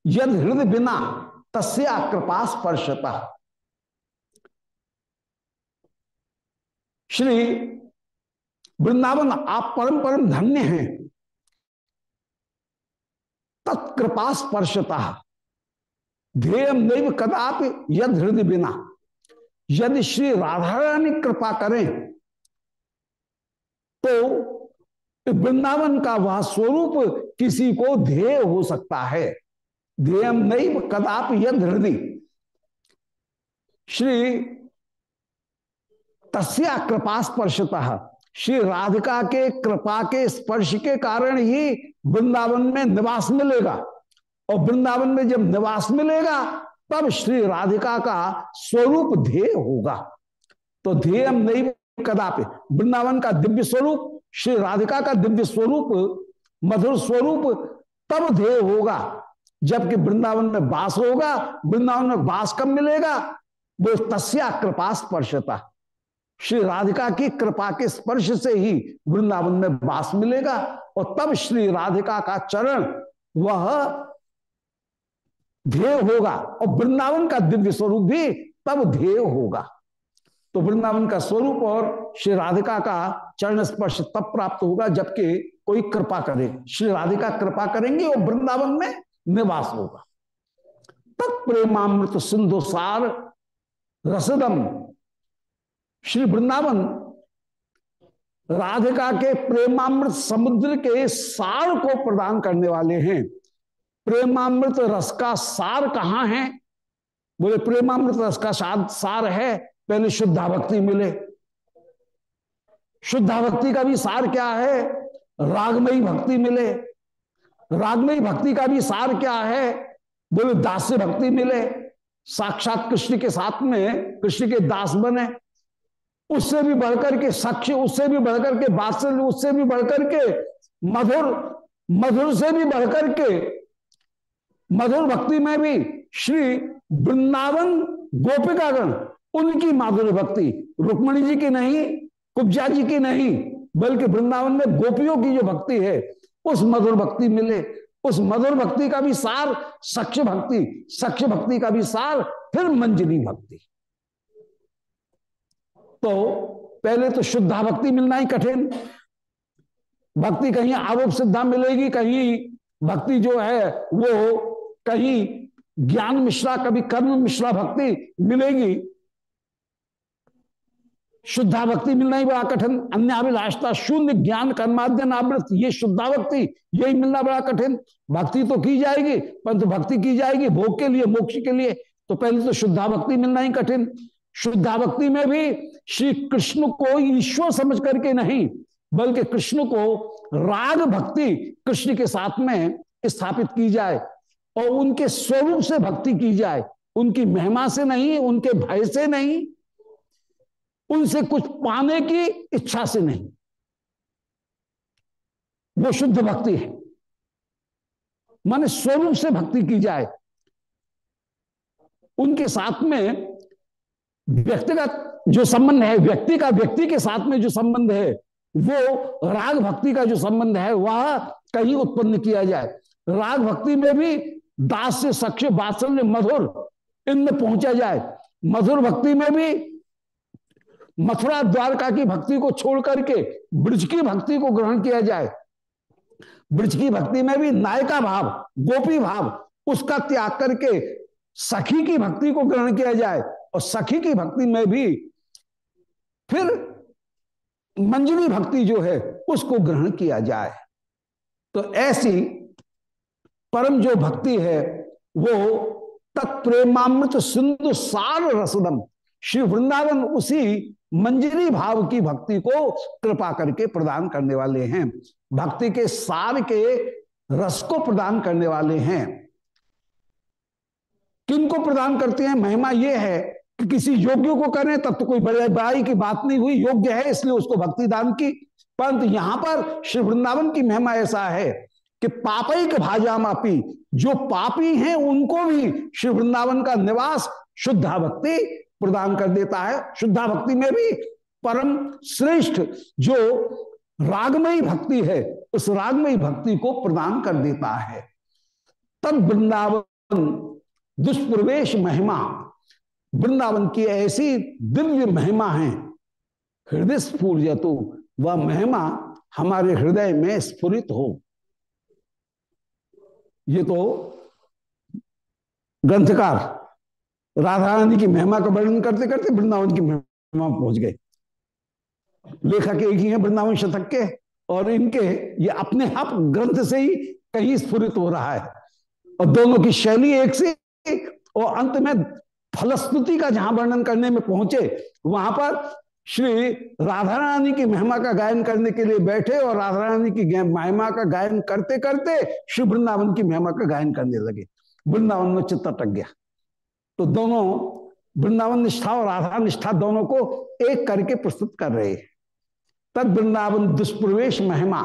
Speaker 1: यद हृदय बिना तस्या कृपा स्पर्शता श्री वृंदावन आप परम परम धन्य हैं। तत्कृपा स्पर्शता। ध्येय नैव कदापि यद हृदय बिना। यदि श्री राधा रानी कृपा करें तो वृंदावन का वह स्वरूप किसी को ध्येय हो सकता है। ध्येय नैव कदापि यद हृदय श्री तस्या कृपा स्पर्शतः। श्री राधिका के कृपा के स्पर्श के कारण ही वृंदावन में निवास मिलेगा। और वृंदावन में जब निवास मिलेगा, तब श्री राधिका का स्वरूप ध्येय होगा। तो ध्येय नहीं कदापि, वृंदावन का दिव्य स्वरूप, श्री राधिका का दिव्य स्वरूप, मधुर स्वरूप, तब ध्येय होगा। जबकि वृंदावन में वास होगा, वृंदावन में वास कब मिलेगा? वो तस्या कृपा स्पर्शता। श्री राधिका की कृपा के स्पर्श से ही वृंदावन में वास मिलेगा और तब श्री राधिका का चरण वह ध्येय होगा और वृंदावन का दिव्य स्वरूप भी तब ध्येय होगा। तो वृंदावन का स्वरूप और श्री राधिका का चरण स्पर्श तब प्राप्त होगा जबकि कोई कृपा करे। श्री राधिका कृपा करेंगे और वृंदावन में निवास होगा। तत्प्रेमामृत सिंधु सार रसदम श्री वृंदावन, राधिका के प्रेमामृत समुद्र के सार को प्रदान करने वाले हैं। प्रेमामृत रस का सार कहाँ है? बोले, प्रेमामृत रस का सार है, पहले शुद्धा भक्ति मिले। शुद्धा भक्ति का भी सार क्या है? रागमयी भक्ति मिले। रागमयी भक्ति का भी सार क्या है? बोले, दास्य भक्ति मिले। साक्षात कृष्ण के साथ में, कृष्ण के दास बने। उससे भी बढ़कर के साक्ष्य, उससे भी बढ़कर के बात्सल्य, उससे भी बढ़कर के मधुर मधुर से भी बढ़कर के मधुर भक्ति में भी श्री वृंदावन गोपिकागण, उनकी माधुर भक्ति, रुक्मणी जी की नहीं, कुब्जा जी की नहीं, बल्कि वृंदावन में गोपियों की जो भक्ति है, उस मधुर भक्ति मिले, उस मधुर भक्ति का भी सार सक्ष भक्ति सक्ष भक्ति का भी सार, फिर मंजरी भक्ति। तो पहले तो शुद्धा भक्ति मिलना ही कठिन। भक्ति कहीं आवोप सिद्धा मिलेगी, कहीं भक्ति जो है वो कहीं ज्ञान मिश्रा, कभी कर्म मिश्रा भक्ति मिलेगी। शुद्धा भक्ति मिलना ही बड़ा कठिन। अन्य अभिलाषता शून्य ज्ञान कर्माद्यनावृत ये शुद्धा भक्ति, यही मिलना बड़ा कठिन। भक्ति तो की जाएगी, परंतु भक्ति की जाएगी भोग के लिए, मोक्ष के लिए तो पहले तो शुद्धा भक्ति मिलना ही कठिन। शुद्धा भक्ति में भी श्री कृष्ण को ईश्वर समझ करके नहीं, बल्कि कृष्ण को राग भक्ति कृष्ण के साथ में स्थापित की जाए और उनके स्वरूप से भक्ति की जाए। उनकी महिमा से नहीं, उनके भय से नहीं, उनसे कुछ पाने की इच्छा से नहीं। वो शुद्ध भक्ति है। माने स्वरूप से भक्ति की जाए। उनके साथ में व्यक्तिगत जो संबंध है, व्यक्ति का व्यक्ति के साथ में जो संबंध है, वो राग भक्ति का जो संबंध है, वह कहीं उत्पन्न किया जाए। राग भक्ति में भी दास से सक्ष बात्सल्य मधुर इनमें पहुँचा जाए। मधुर भक्ति में भी मथुरा द्वारका की भक्ति को छोड़ करके ब्रज की भक्ति को ग्रहण किया जाए। ब्रज की भक्ति में भी नायका भाव, गोपी भाव, उसका त्याग करके सखी की भक्ति को ग्रहण किया जाए। और सखी की भक्ति में भी फिर मंजरी भक्ति जो है, उसको ग्रहण किया जाए। तो ऐसी परम जो भक्ति है, वो तत्प्रेमामृत सिंधु सार रसदम, श्री वृंदावन उसी मंजरी भाव की भक्ति को कृपा करके प्रदान करने वाले हैं। भक्ति के सार के रस को प्रदान करने वाले हैं। किनको प्रदान करते हैं? महिमा यह है कि किसी योग्य को करें, तब तो कोई बड़े बड़ाई की बात नहीं हुई। योग्य है, इसलिए उसको भक्ति दान की। परंतु यहाँ पर श्री वृंदावन की महिमा ऐसा है कि पापई के भाजामापी, जो पापी हैं, उनको भी श्री वृंदावन का निवास शुद्धा भक्ति प्रदान कर देता है। शुद्धा भक्ति में भी परम श्रेष्ठ जो रागमयी भक्ति है, उस रागमयी भक्ति को प्रदान कर देता है। तब वृंदावन दुष्प्रवेश महिमा वृंदावन की ऐसी दिव्य महिमा है। हृदय स्फूर्य तो। वह महिमा हमारे हृदय में स्फुरित हो। ये तो ग्रंथकार राधा रानी की महिमा का वर्णन करते करते वृंदावन की महिमा पहुँच गए। लेखक एक ही है वृंदावन शतक के, और इनके ये अपने आप हाँ ग्रंथ से ही कहीं स्फुरित हो रहा है। और दोनों की शैली एक से और अंत में फलस्तुति का जहाँ वर्णन करने में पहुँचे, वहाँ पर श्री राधा रानी की महिमा का गायन करने के लिए बैठे और राधा रानी की महिमा का गायन करते करते श्री वृंदावन की महिमा का गायन करने लगे। वृंदावन में चित्त अटक गया। तो दोनों, वृंदावन निष्ठा और राधा निष्ठा दोनों को एक करके प्रस्तुत कर रहे तद वृंदावन दुष्प्रवेश महिमा।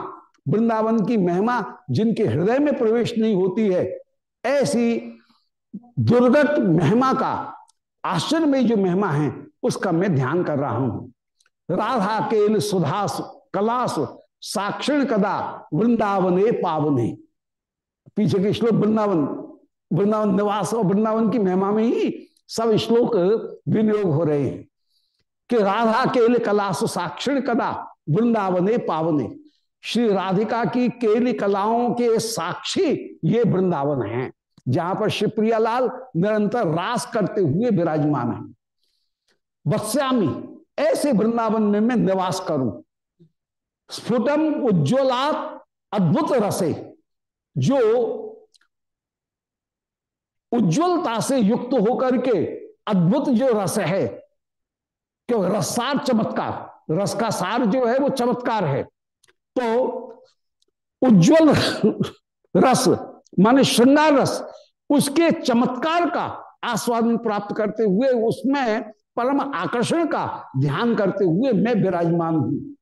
Speaker 1: वृंदावन की महिमा जिनके हृदय में प्रवेश नहीं होती है, ऐसी दुर्गत महिमा का आश्चर्य में जो महिमा है, उसका मैं ध्यान कर रहा हूँ। राधा केल सुधास कलास साक्षण कदा वृंदावने पावने। पीछे के श्लोक वृंदावन वृंदावन निवास और वृंदावन की महिमा में ही सब श्लोक विनियोग हो रहे हैं। कि राधा केल कलास साक्षिण कदा वृंदावने पावने। श्री राधिका की केली कलाओं के साक्षी ये वृंदावन हैं। जहाँ पर शिवप्रिया लाल निरंतर रास करते हुए विराजमान है। बत्स्यामी, ऐसे वृंदावन में मैं निवास करूँ। स्फुटम उज्ज्वलात अद्भुत रसे, जो उज्ज्वलता से युक्त होकर के अद्भुत जो रस है, क्यों रसार चमत्कार, रस का सार जो है वो चमत्कार है। तो उज्जवल रस माने श्रृंगार रस उसके चमत्कार का आस्वादन प्राप्त करते हुए, उसमें परम आकर्षण का ध्यान करते हुए मैं विराजमान हूँ।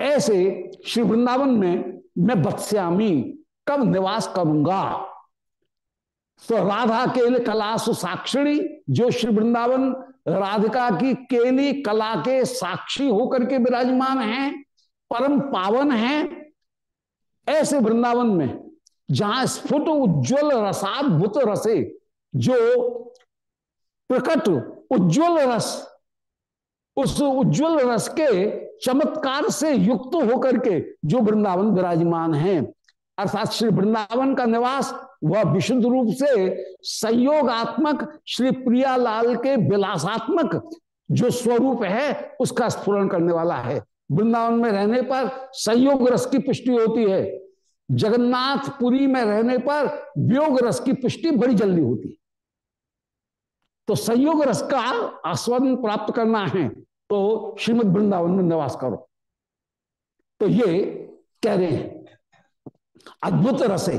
Speaker 1: ऐसे श्री वृंदावन में मैं बत्स्यामी, कब निवास करूँगा? तो राधा केल कला साक्षिणी, जो श्री वृंदावन राधिका की केली कला के साक्षी होकर के विराजमान हैं, परम पावन हैं। ऐसे वृंदावन में जहाँ स्फुट उज्ज्वल रसाद्भुत रसे, जो प्रकट उज्ज्वल रस, उस उज्ज्वल रस के चमत्कार से युक्त होकर के जो वृंदावन विराजमान है। अर्थात श्री वृंदावन का निवास, वह विशुद्ध रूप से संयोगात्मक श्री प्रियालाल के विलासात्मक जो स्वरूप है, उसका स्फुरन करने वाला है। वृंदावन में रहने पर संयोग रस की पुष्टि होती है। जगन्नाथपुरी में रहने पर वियोग रस की पुष्टि बड़ी जल्दी होती। है तो संयोग रस का आस्वादन प्राप्त करना है तो श्रीमद वृंदावन में निवास करो। तो ये कह रहे हैं, अद्भुत रसे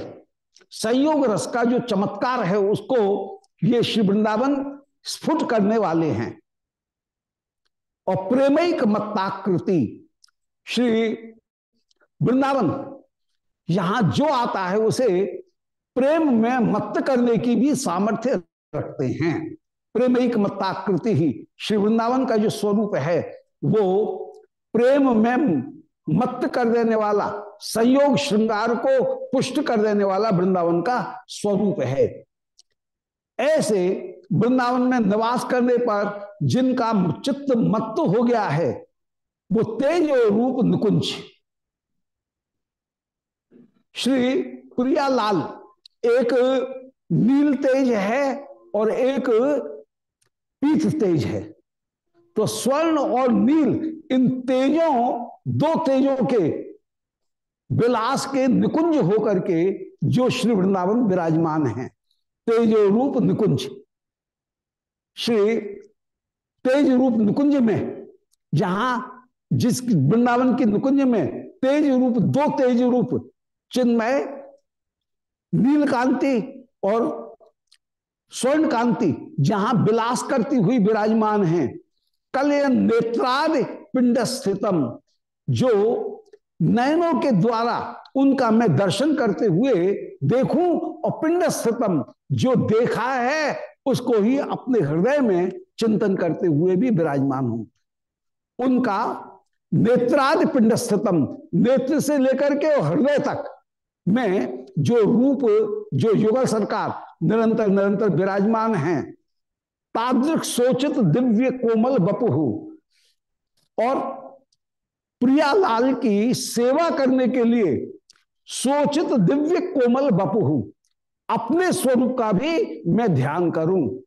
Speaker 1: संयोग रस का जो चमत्कार है, उसको ये श्री वृंदावन स्फुट करने वाले हैं। और प्रेमिक मत्ताकृति, श्री वृंदावन यहाँ जो आता है उसे प्रेम में मत करने की भी सामर्थ्य रखते हैं। प्रेम एक मत्ताकृति ही। श्री वृंदावन का जो स्वरूप है, वो प्रेम में मत कर देने वाला, संयोग श्रृंगार को पुष्ट कर देने वाला वृंदावन का स्वरूप है। ऐसे वृंदावन में निवास करने पर जिनका चित्त मत्त हो गया है, वो तेज रूप निकुंज। श्री प्रियालाल, एक नील तेज है और एक पीठ तेज है। तो स्वर्ण और नील, इन तेजों, दो तेजों के विलास के निकुंज होकर के जो श्री वृंदावन विराजमान है तेज रूप निकुंज। श्री तेज रूप निकुंज में, जहाँ जिस वृंदावन के निकुंज में तेज रूप दो तेज रूप चिन्मय नील कांति और स्वर्ण कांति जहाँ विलास करती हुई विराजमान है। कल नेत्राद पिंड स्थितम जो नयनों के द्वारा उनका मैं दर्शन करते हुए देखूँ और पिंड स्थितम जो देखा है, उसको ही अपने हृदय में चिंतन करते हुए भी विराजमान हूँ। उनका नेत्रादि पिंड स्थितम नेत्र से लेकर के हृदय तक में जो रूप, जो युगल सरकार निरंतर निरंतर विराजमान हैं तादृक सोचित दिव्य कोमल बपुहु और प्रियालाल की सेवा करने के लिए सोचित दिव्य कोमल बपुहु अपने स्वरूप का भी मैं ध्यान करूँ।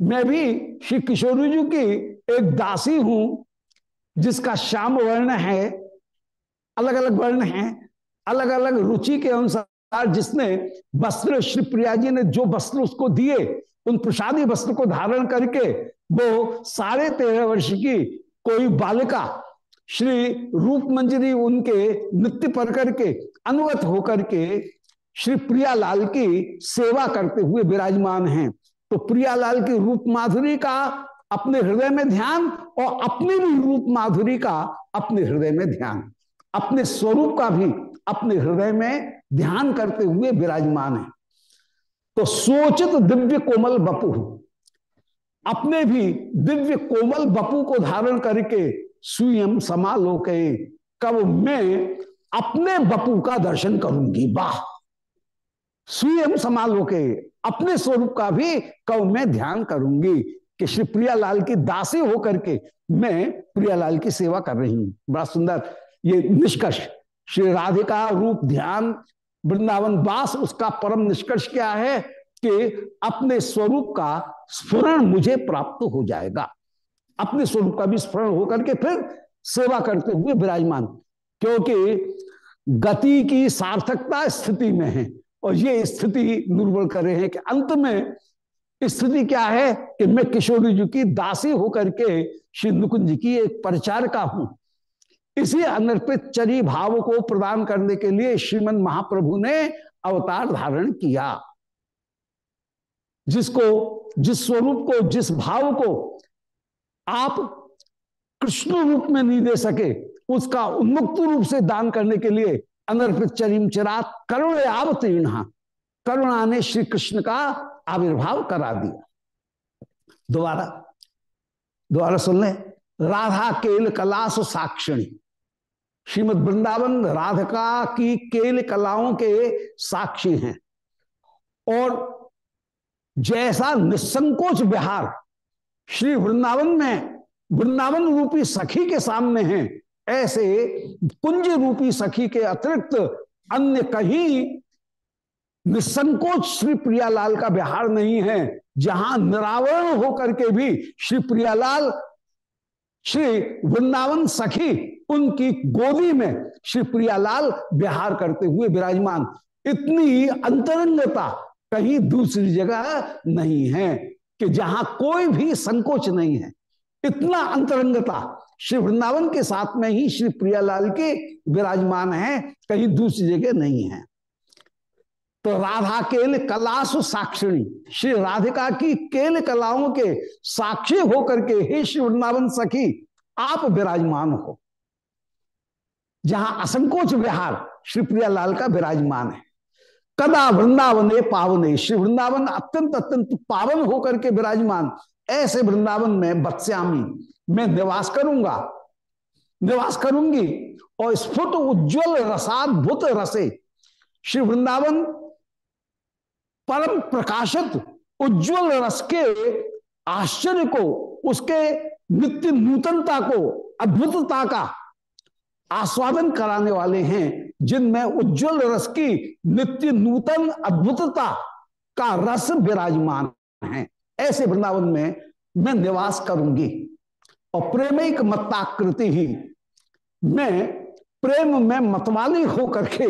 Speaker 1: मैं भी श्री किशोरी जी की एक दासी हूँ, जिसका श्याम वर्ण है अलग अलग वर्ण है अलग अलग रुचि के अनुसार जिसने वस्त्र, श्री प्रिया जी ने जो वस्त्र उसको दिए, उन प्रसादी वस्त्र को धारण करके वो साढ़े तेरह वर्ष की कोई बालिका, श्री रूप मंजरी उनके नृत्य पर करके अनुगत होकर के श्री प्रियालाल की सेवा करते हुए विराजमान हैं। तो प्रियालाल की रूप माधुरी का अपने हृदय में ध्यान और अपने भी रूप माधुरी का अपने हृदय में ध्यान। अपने स्वरूप का भी अपने हृदय में ध्यान करते हुए विराजमान है। तो सोचित दिव्य कोमल बपू अपने भी दिव्य कोमल बपू को धारण करके स्वयं समालोके कब मैं अपने बपू का दर्शन करूँगी? वाह! स्वयं समालोके अपने स्वरूप का भी कब मैं ध्यान करूँगी? कि श्री प्रियालाल की दासी होकर के मैं प्रियालाल की सेवा कर रही हूँ। बड़ा सुंदर, ये निष्कर्ष। श्री राधिका रूप ध्यान वृंदावन वास उसका परम निष्कर्ष क्या है कि अपने स्वरूप का स्फुरण मुझे प्राप्त हो जाएगा। अपने स्वरूप का भी स्फुरण होकर के फिर सेवा करते हुए विराजमान, क्योंकि गति की सार्थकता स्थिति में है और ये स्थिति निर्भर कर रहे हैं कि अंत में स्थिति क्या है कि मैं किशोरी जी की दासी होकर के श्री नुकुंज की एक परिचारिका हूँ। इसी अनर्पित चरी भाव को प्रदान करने के लिए श्रीमद महाप्रभु ने अवतार धारण किया। जिसको, जिस स्वरूप को, जिस भाव को आप कृष्ण रूप में नहीं दे सके, उसका उन्मुक्त रूप से दान करने के लिए अनर्पित चरिम चिरात करुण आवतीर्ण करुणा ने श्री कृष्ण का आविर्भाव करा दिया। दोबारा दोबारा सुन ले। राधा केल कलास साक्षिणी। श्रीमद वृंदावन राधिका की केल कलाओं के साक्षी हैं। और जैसा निसंकोच विहार श्री वृंदावन में वृंदावन रूपी सखी के सामने है, ऐसे कुंज रूपी सखी के अतिरिक्त अन्य कहीं निसंकोच श्री प्रियालाल का बिहार नहीं है, जहाँ निरावरण होकर के भी श्री प्रियालाल, श्री वृंदावन सखी उनकी गोदी में श्री प्रियालाल बिहार करते हुए विराजमान। इतनी अंतरंगता कहीं दूसरी जगह नहीं है कि जहाँ कोई भी संकोच नहीं है। इतना अंतरंगता श्री वृंदावन के साथ में ही श्री प्रियालाल के विराजमान है, कहीं दूसरी जगह नहीं है। तो राधा केल कलासु साक्षिणी श्री राधिका की केल कलाओं के साक्षी होकर के हे श्री वृंदावन सखी आप विराजमान हो। जहाँ असंकोच विहार श्री प्रियालाल का विराजमान है। कदा वृंदावन पावने, श्री वृंदावन अत्यंत अत्यंत पावन होकर के विराजमान। ऐसे वृंदावन में बत्स्यामी, मैं निवास करूँगा। निवास करूँगी और स्फुट उज्ज्वल रसाद्भुत रसे। श्री वृंदावन परम प्रकाशित उज्ज्वल रस के आश्चर्य को, उसके नित्य नूतनता को, अद्भुतता का आस्वादन कराने वाले हैं, जिनमें उज्ज्वल रस की नित्य नूतन अद्भुतता का रस विराजमान है। ऐसे वृंदावन में मैं निवास करूँगी और प्रेमिक मत्ताकृति ही मैं प्रेम में मतवाली होकर के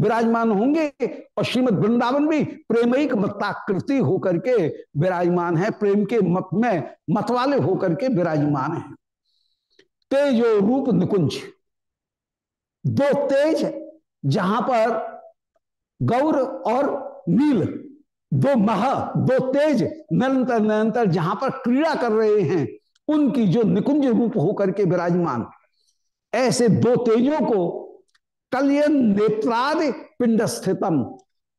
Speaker 1: विराजमान होंगे और श्रीमद वृंदावन भी प्रेमिक मत्ताकृति होकर के विराजमान है, प्रेम के मत में मतवाले होकर के विराजमान है। तेजो रूप निकुंज। दो तेज, जहाँ पर गौर और नील, दो मह, दो तेज, निरंतर निरंतर जहाँ पर क्रीड़ा कर रहे हैं, उनकी जो निकुंज रूप होकर के विराजमान। ऐसे दो तेजों को कलियन नेत्रादि पिंड स्थितम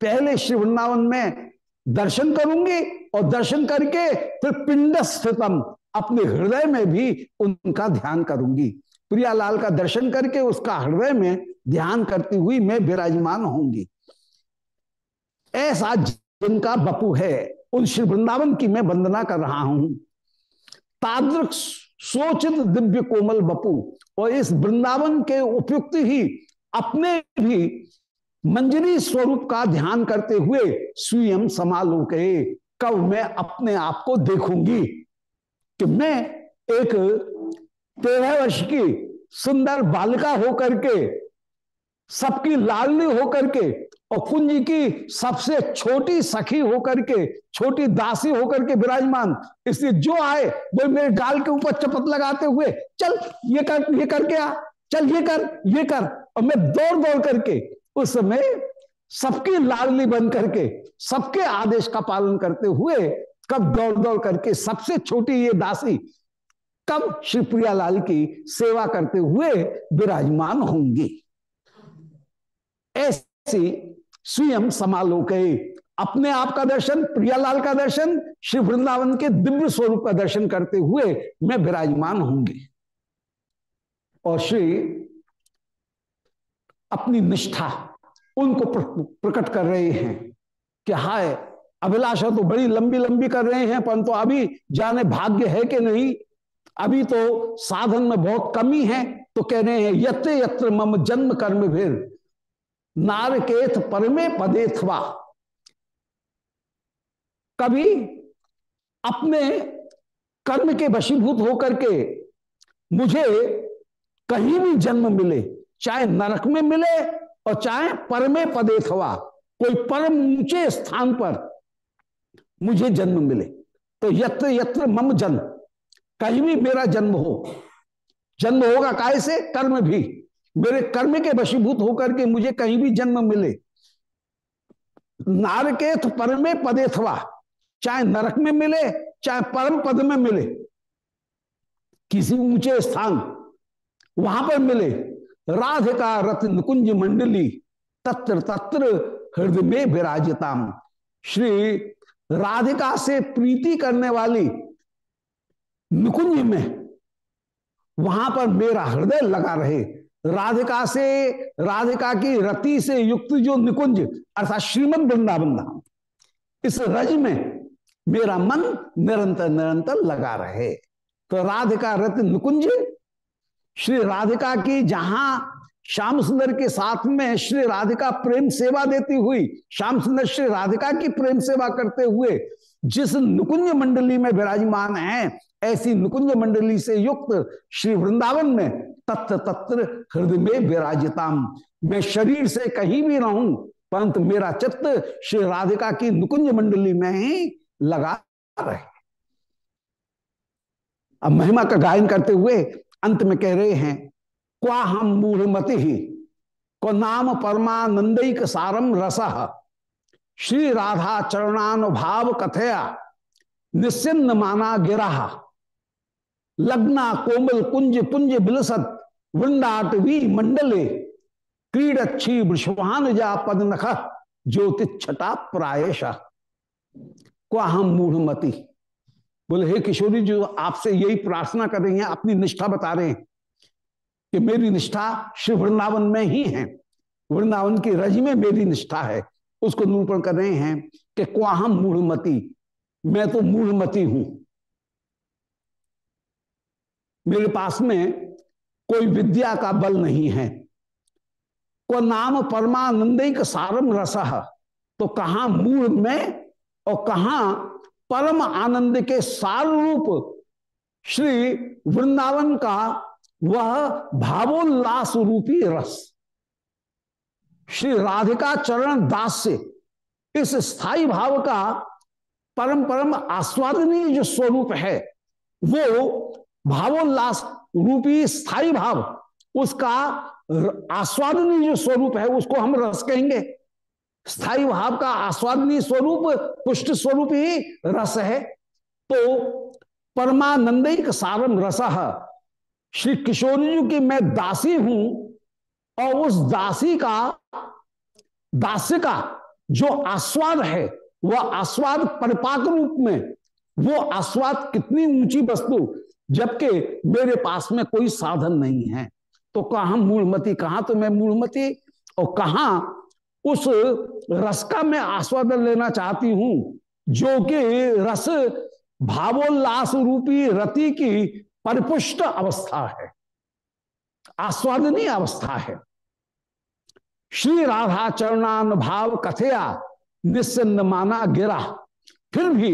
Speaker 1: पहले श्री वृंदावन में दर्शन करूँगी और दर्शन करके फिर पिंड स्थितम अपने हृदय में भी उनका ध्यान करूँगी। प्रियालाल का दर्शन करके उसका हृदय में ध्यान करती हुई मैं विराजमान होंगी ऐसा जिनका बपू है, उन श्री वृंदावन की मैं वंदना कर रहा हूँ। तादृक सोचित दिव्य कोमल बपू और इस वृंदावन के उपयुक्त ही अपने भी मंजरी स्वरूप का ध्यान करते हुए स्वयं समालोके, कब मैं अपने आप को देखूँगी कि मैं एक तेरह वर्ष की सुंदर बालिका होकर के, सबकी लालनी होकर के और कुंज की सबसे छोटी सखी होकर के, छोटी दासी होकर के विराजमान। इसलिए जो आए, वो मेरे गाल के ऊपर चपत लगाते हुए, चल, ये कर ये कर क्या चल, ये कर ये कर। और मैं दौड़ दौड़ करके, उस समय सबकी लालनी बन करके सबके आदेश का पालन करते हुए, कब दौड़ दौड़ करके सबसे छोटी ये दासी कब श्री प्रियालाल की सेवा करते हुए विराजमान होंगी? ऐसी स्वयं समालोक, अपने आप का दर्शन, प्रियालाल का दर्शन, श्री वृंदावन के दिव्य स्वरूप का दर्शन करते हुए मैं विराजमान होंगी। और श्री अपनी निष्ठा उनको प्रकट कर रहे हैं कि हाय, अभिलाषा तो बड़ी लंबी लंबी कर रहे हैं, परंतु तो अभी जाने भाग्य है कि नहीं? अभी तो साधन में बहुत कमी है तो कह रहे हैं, यत्र यत्र मम जन्म कर्म फिर नारकेथ परमे पदेथवा कभी अपने कर्म के वशीभूत होकर के मुझे कहीं भी जन्म मिले, चाहे नरक में मिले और चाहे परमे पदेथवा कोई परम ऊँचे स्थान पर मुझे जन्म मिले तो यत्र यत्र मम जन्म। कहीं भी मेरा जन्म हो, जन्म होगा काय से कर्म भी। मेरे कर्म के वशीभूत होकर के मुझे कहीं भी जन्म मिले। नारकेत परमे पदेथवा चाहे नरक में मिले, चाहे परम पद में मिले। किसी ऊँचे स्थान वहाँ पर मिले। राधिका रत्न कुंज मंडली, तत्र तत्र हृदय में विराजिताम। श्री राधिका से प्रीति करने वाली निकुंज में। वहाँ पर मेरा हृदय लगा रहे। राधिका से, राधिका की रति से युक्त जो निकुंज, अर्थात श्रीमद वृंदावन धाम, इस रज में मेरा मन निरंतर निरंतर लगा रहे। तो राधिका रति निकुंज, श्री राधिका की जहाँ श्याम सुंदर के साथ में श्री राधिका प्रेम सेवा देती हुई, श्याम सुंदर श्री राधिका की प्रेम सेवा करते हुए जिस नुकुंज मंडली में विराजमान है, ऐसी नुकुंज मंडली से युक्त श्री वृंदावन में तत्र तत्र हृदय में विराजिताम। मैं शरीर से कहीं भी रहूँ परंतु मेरा चित्त श्री राधिका की नुकुंज मंडली में ही लगा रहे। अब महिमा का गायन करते हुए अंत में कह रहे हैं क्वा हम मूढ़मति ही को नाम परमानंदिक सारम रस श्री राधा चरणानुभाव कथया निस्सिन्न माना गिरा लग्ना कोमल कुंज पुंज बिलसत वृंदाटवी मंडले। क्रीडच्छी वृषभान जा पद नख ज्योतिछटा प्रायश। को हम मूढ़मती? बोले, हे किशोरी जो, आपसे यही प्रार्थना कर रही हैं, अपनी निष्ठा बता रहे हैं कि मेरी निष्ठा श्री वृंदावन में ही है। वृंदावन की रज में मेरी निष्ठा है। उसको निरूपण कर रहे हैं कि क्वाहम मूढ़मती। मैं तो मूढ़मती हूँ। मेरे पास में कोई विद्या का बल नहीं है। को नाम परमानंदिक सारम रस। तो कहा मूल में और कहा परम आनंद के सार रूप श्री वृंदावन का वह भावोल्लास रूपी रस। श्री राधिका चरण दास से इस स्थायी भाव का परम परम आस्वादनीय जो स्वरूप है, वो भावोल्लास रूपी स्थायी भाव, उसका आस्वादनीय जो स्वरूप है, उसको हम रस कहेंगे। स्थायी भाव का आस्वादनीय स्वरूप, पुष्ट स्वरूप ही रस है। तो परमानंदिक सारम रस। श्री किशोर जी की मैं दासी हूँ और उस दासी का, दास्य का जो आस्वाद है वह आस्वाद परिपाक रूप में, वो आस्वाद कितनी ऊँची वस्तु, जबकि मेरे पास में कोई साधन नहीं है। तो कहा मूलमती, कहा तो मैं मूलमती? और कहा उस रस का मैं आस्वादन लेना चाहती हूँ, जो कि रस भावोल्लास रूपी रति की परिपुष्ट अवस्था है। आस्वादनीय अवस्था है। श्री राधा चरणान भाव कथया निस्सिन्न माना गिरा। फिर भी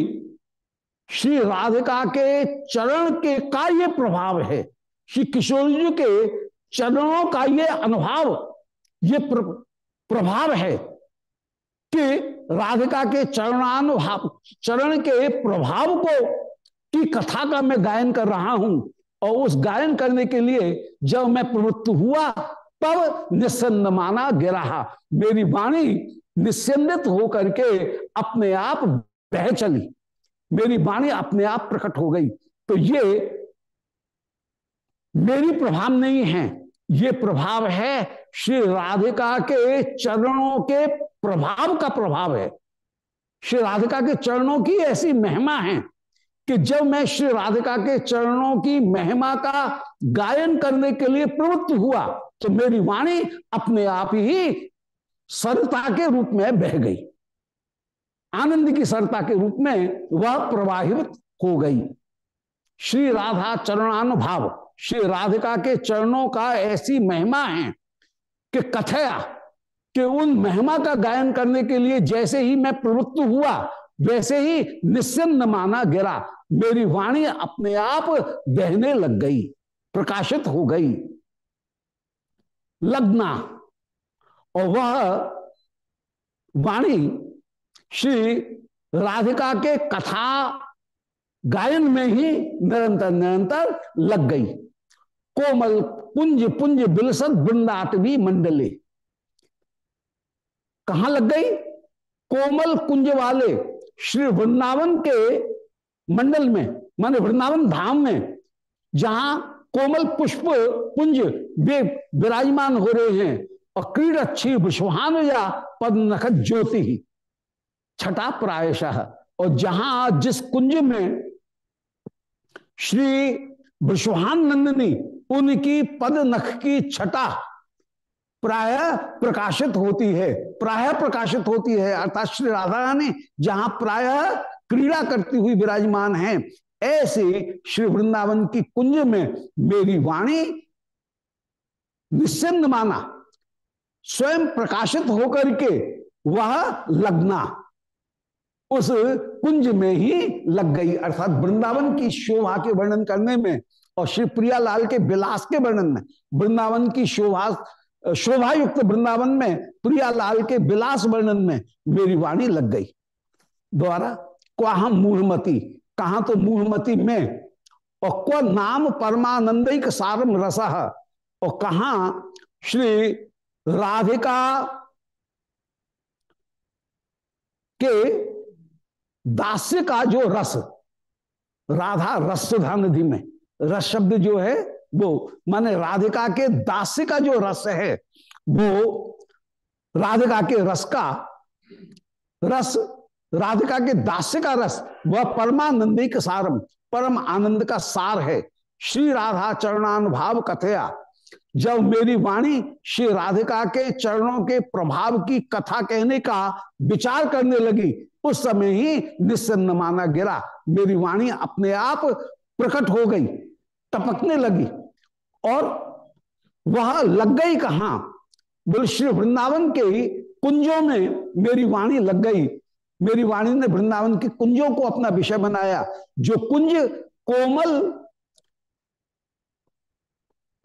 Speaker 1: श्री राधिका के चरण के का ये प्रभाव है? श्री किशोर जी के चरणों का ये अनुभव ये प्र, प्रभाव है कि राधिका के चरणानुभाव चरण के प्रभाव को की कथा का मैं गायन कर रहा हूँ और उस गायन करने के लिए जब मैं प्रवृत्त हुआ तब निस्सन्न माना गिरा मेरी वाणी निस्सन्दित होकर के अपने आप बह चली। मेरी वाणी अपने आप प्रकट हो गई। तो ये मेरी प्रभाव नहीं है। ये प्रभाव है श्री राधिका के चरणों के प्रभाव का प्रभाव है। श्री राधिका के चरणों की ऐसी महिमा है कि जब मैं श्री राधिका के चरणों की महिमा का गायन करने के लिए प्रवृत्त हुआ तो मेरी वाणी अपने आप ही सरता के रूप में बह गई। आनंद की सरता के रूप में वह प्रवाहित हो गई। श्री राधा चरणानुभाव, श्री राधिका के चरणों का ऐसी महिमा है कि कथया कि उन महिमा का गायन करने के लिए जैसे ही मैं प्रवृत्त हुआ, वैसे ही निस्सिन्न माना गिरा, मेरी वाणी अपने आप बहने लग गई, प्रकाशित हो गई। लगना। और वह वाणी श्री राधिका के कथा गायन में ही निरंतर निरंतर लग गई। कोमल पुंज पुंज बिलसत वृंदाटवी मंडले। कहा लग गई? कोमल कुंज वाले श्री वृंदावन के मंडल में, माने वृंदावन धाम में, जहाँ कोमल पुष्प पुंज वे विराजमान हो रहे हैं और क्रीड अच्छी विश्वान या पद नख ज्योति ही। छठा प्रायशः। और जहाँ जिस कुंज में श्री विश्वान नंदनी उनकी पद नख की छटा प्राय प्रकाशित होती है, प्राय प्रकाशित होती है, अर्थात श्री राधा रानी जहाँ प्राय क्रीड़ा करती हुई विराजमान है ऐसे श्री वृंदावन की कुंज में मेरी वाणी निश्चिंद माना, स्वयं प्रकाशित होकर के वह लगना, उस कुंज में ही लग गई। अर्थात वृंदावन की शोभा के वर्णन करने में और श्री प्रियालाल के विलास के वर्णन में, वृंदावन की शोभा शोभा युक्त वृंदावन में प्रियालाल के विलास वर्णन में मेरी वाणी लग गई। द्वारा कहा मूढ़मती कहा तो मूढ़मती में? और को नाम परमानंदिक सारम रस? और कहा श्री राधिका के दास्य का जो रस, राधा रसधा निधि में, रस शब्द जो है, वो माने राधिका के दास्य का जो रस है, वो राधिका के रस का रस राधिका के दास्य का रस, वह परमानंदिक सारम, परम आनंद का सार है। श्री राधा चरणानुभाव कथया। जब मेरी वाणी श्री राधिका के चरणों के प्रभाव की कथा कहने का विचार करने लगी, उस समय ही निस्सन्न माना गिरा। मेरी वाणी अपने आप प्रकट हो गई, टपकने लगी और वह लग गई कहा? बोले, श्री वृंदावन के कुंजों में मेरी वाणी लग गई। मेरी वाणी ने वृंदावन के कुंजों को अपना विषय बनाया, जो कुंज कोमल,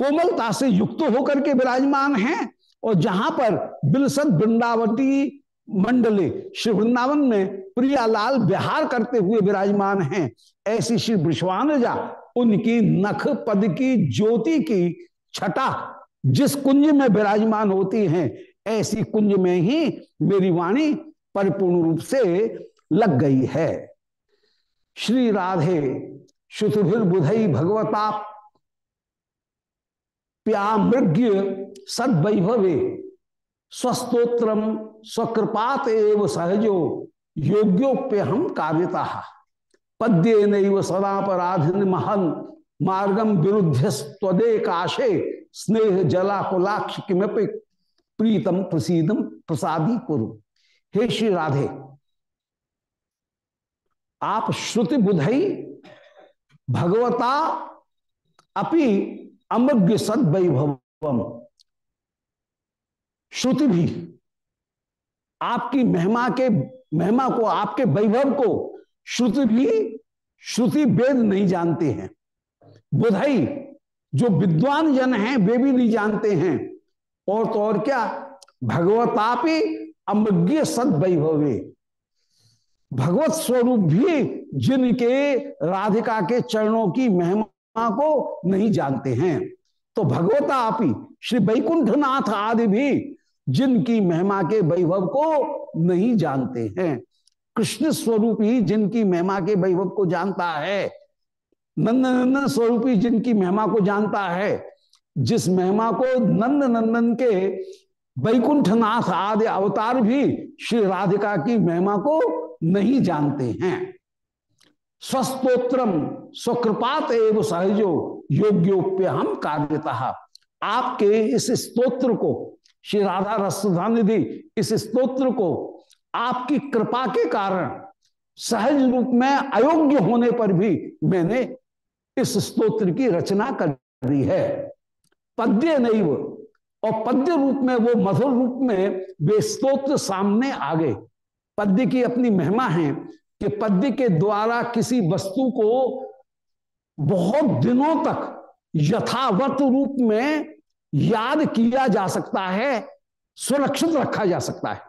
Speaker 1: कोमलता से युक्त होकर के विराजमान हैं, और जहाँ पर बिलसत वृंदावती मंडले श्री वृंदावन में प्रियालाल विहार करते हुए विराजमान हैं, ऐसी श्री विश्वानजा उनकी नख पद की ज्योति की छटा जिस कुंज में विराजमान होती हैं, ऐसी कुंज में ही मेरी वाणी परिपूर्ण रूप से लग गई है। श्री राधे शुतुभिर बुधई भगवता प्या मृग्य सद स्वकृपात एव सहजो योग्योप्य हम कार्यता। पद्ये नैव सदापराधिन महन मार्गम विरुद्ध स्वदे काशे स्नेह जला कुलाक्ष किमपि प्रीतम प्रसीदम प्रसादी कुरु हे श्री राधे, आप श्रुति बुधई, भगवता अपि अमृग्य सद वैभवम श्रुति भी, आपकी महिमा के, महिमा को, आपके वैभव को श्रुति भी, श्रुति वेद नहीं जानते हैं। बुधई, जो विद्वान जन हैं, वे भी नहीं जानते हैं। और तो और क्या भगवतापि सद वैभवे भगवत स्वरूप भी जिनके राधिका के चरणों की महिमा को नहीं जानते हैं। तो भगवता आपी श्री वैकुंठनाथ आदि भी जिनकी महिमा के वैभव को नहीं जानते हैं। कृष्ण स्वरूप ही जिनकी महिमा के वैभव को जानता है। नंद नंदन स्वरूप ही जिनकी महिमा को जानता है। जिस महिमा को नंद नंदन के वैकुंठनाथ आदि अवतार भी श्री राधिका की महिमा को नहीं जानते हैं। स्वस्तोत्रम, स्वकृपात एवं सहजो योग्योप्य हम कार्यता आपके इस स्तोत्र को, श्री राधा रसधानिधि इस स्तोत्र को आपकी कृपा के कारण, सहज रूप में अयोग्य होने पर भी मैंने इस स्तोत्र की रचना कर दी है। पद्य नहीं और पद्य रूप में, वो मधुर रूप में वे स्तोत्र सामने आ गए। पद्य की अपनी महिमा है कि पद्य के द्वारा किसी वस्तु को बहुत दिनों तक यथावत रूप में याद किया जा सकता है, सुरक्षित रखा जा सकता है।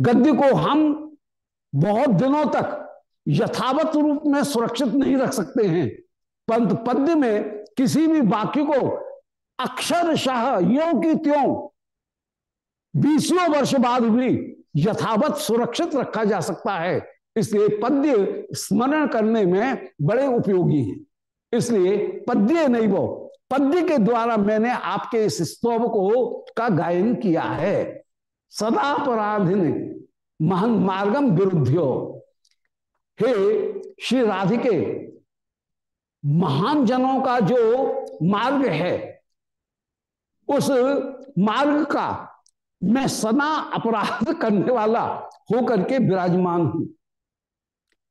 Speaker 1: गद्य को हम बहुत दिनों तक यथावत रूप में सुरक्षित नहीं रख सकते हैं। परंतु पद्य में किसी भी वाक्य को अक्षरशाह यो की त्यों। बीसों वर्ष बाद भी यथावत सुरक्षित रखा जा सकता है। इसलिए पद्य स्मरण करने में बड़े उपयोगी हैं। इसलिए पद्य नहीं वो, पद्य के द्वारा मैंने आपके इस स्तोभ को का गायन किया है। सदा पराधीन महन मार्गम विरुद्धियो। हे श्री राधिके, महान जनों का जो मार्ग है उस मार्ग का मैं सना अपराध करने वाला होकर के विराजमान हूँ।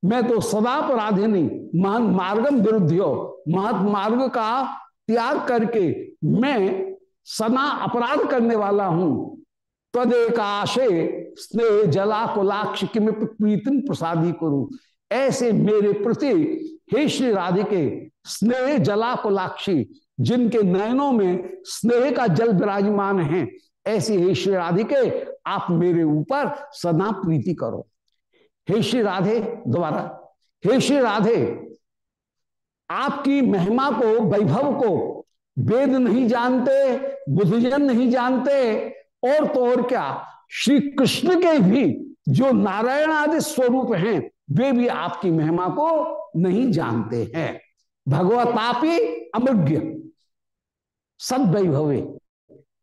Speaker 1: मैं तो सदा अपराधी नहीं, महान मार्गम विरुद्ध हो। महत मार्ग का त्याग करके मैं सना अपराध करने वाला हूँ। तदेकाशे स्नेह जला कुलाक्ष किम प्रीतिम प्रसादी करूँ। ऐसे मेरे प्रति हे श्री राधिके स्नेह जला कुलाक्षी जिनके नयनों में स्नेह का जल विराजमान है, ऐसी हे श्री राधे के आप मेरे ऊपर सदा प्रीति करो। हे श्री राधे, दोबारा। हे श्री राधे, आपकी महिमा को, वैभव को वेद नहीं जानते, बुद्धजन नहीं जानते, और तो और क्या, श्री कृष्ण के भी जो नारायण आदि स्वरूप हैं, वे भी आपकी महिमा को नहीं जानते हैं। भगवतापी अमृज्ञ सद वैभवे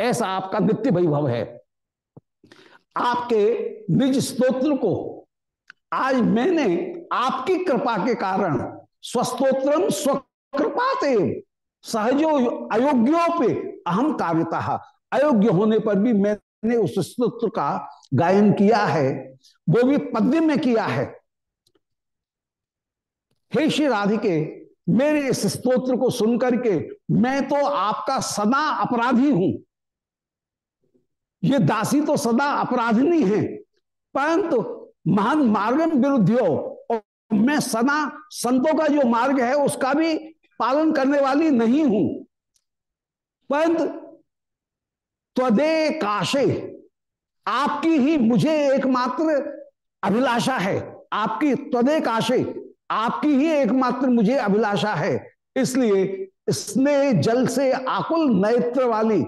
Speaker 1: ऐसा आपका नित्य वैभव है। आपके निज स्तोत्र को आज मैंने आपकी कृपा के कारण स्वस्तोत्रम स्वकृपाते सहजो अयोग्यों पे अहम कार्यता अयोग्य होने पर भी मैंने उस स्तोत्र का गायन किया है, वो भी पद्य में किया है। हे श्री राधिके मेरे इस स्तोत्र को सुनकर के मैं तो आपका सदा अपराधी हूँ। ये दासी तो सदा अपराधिनी है, परंतु महान मार्ग विरुद्ध और मैं सदा संतों का जो मार्ग है उसका भी पालन करने वाली नहीं हूँ। परंतु त्वदे काशे आपकी ही मुझे एकमात्र अभिलाषा है, आपकी त्वदे काशे आपकी ही एकमात्र मुझे अभिलाषा है। इसलिए स्नेह जल से आकुल नेत्र वाली,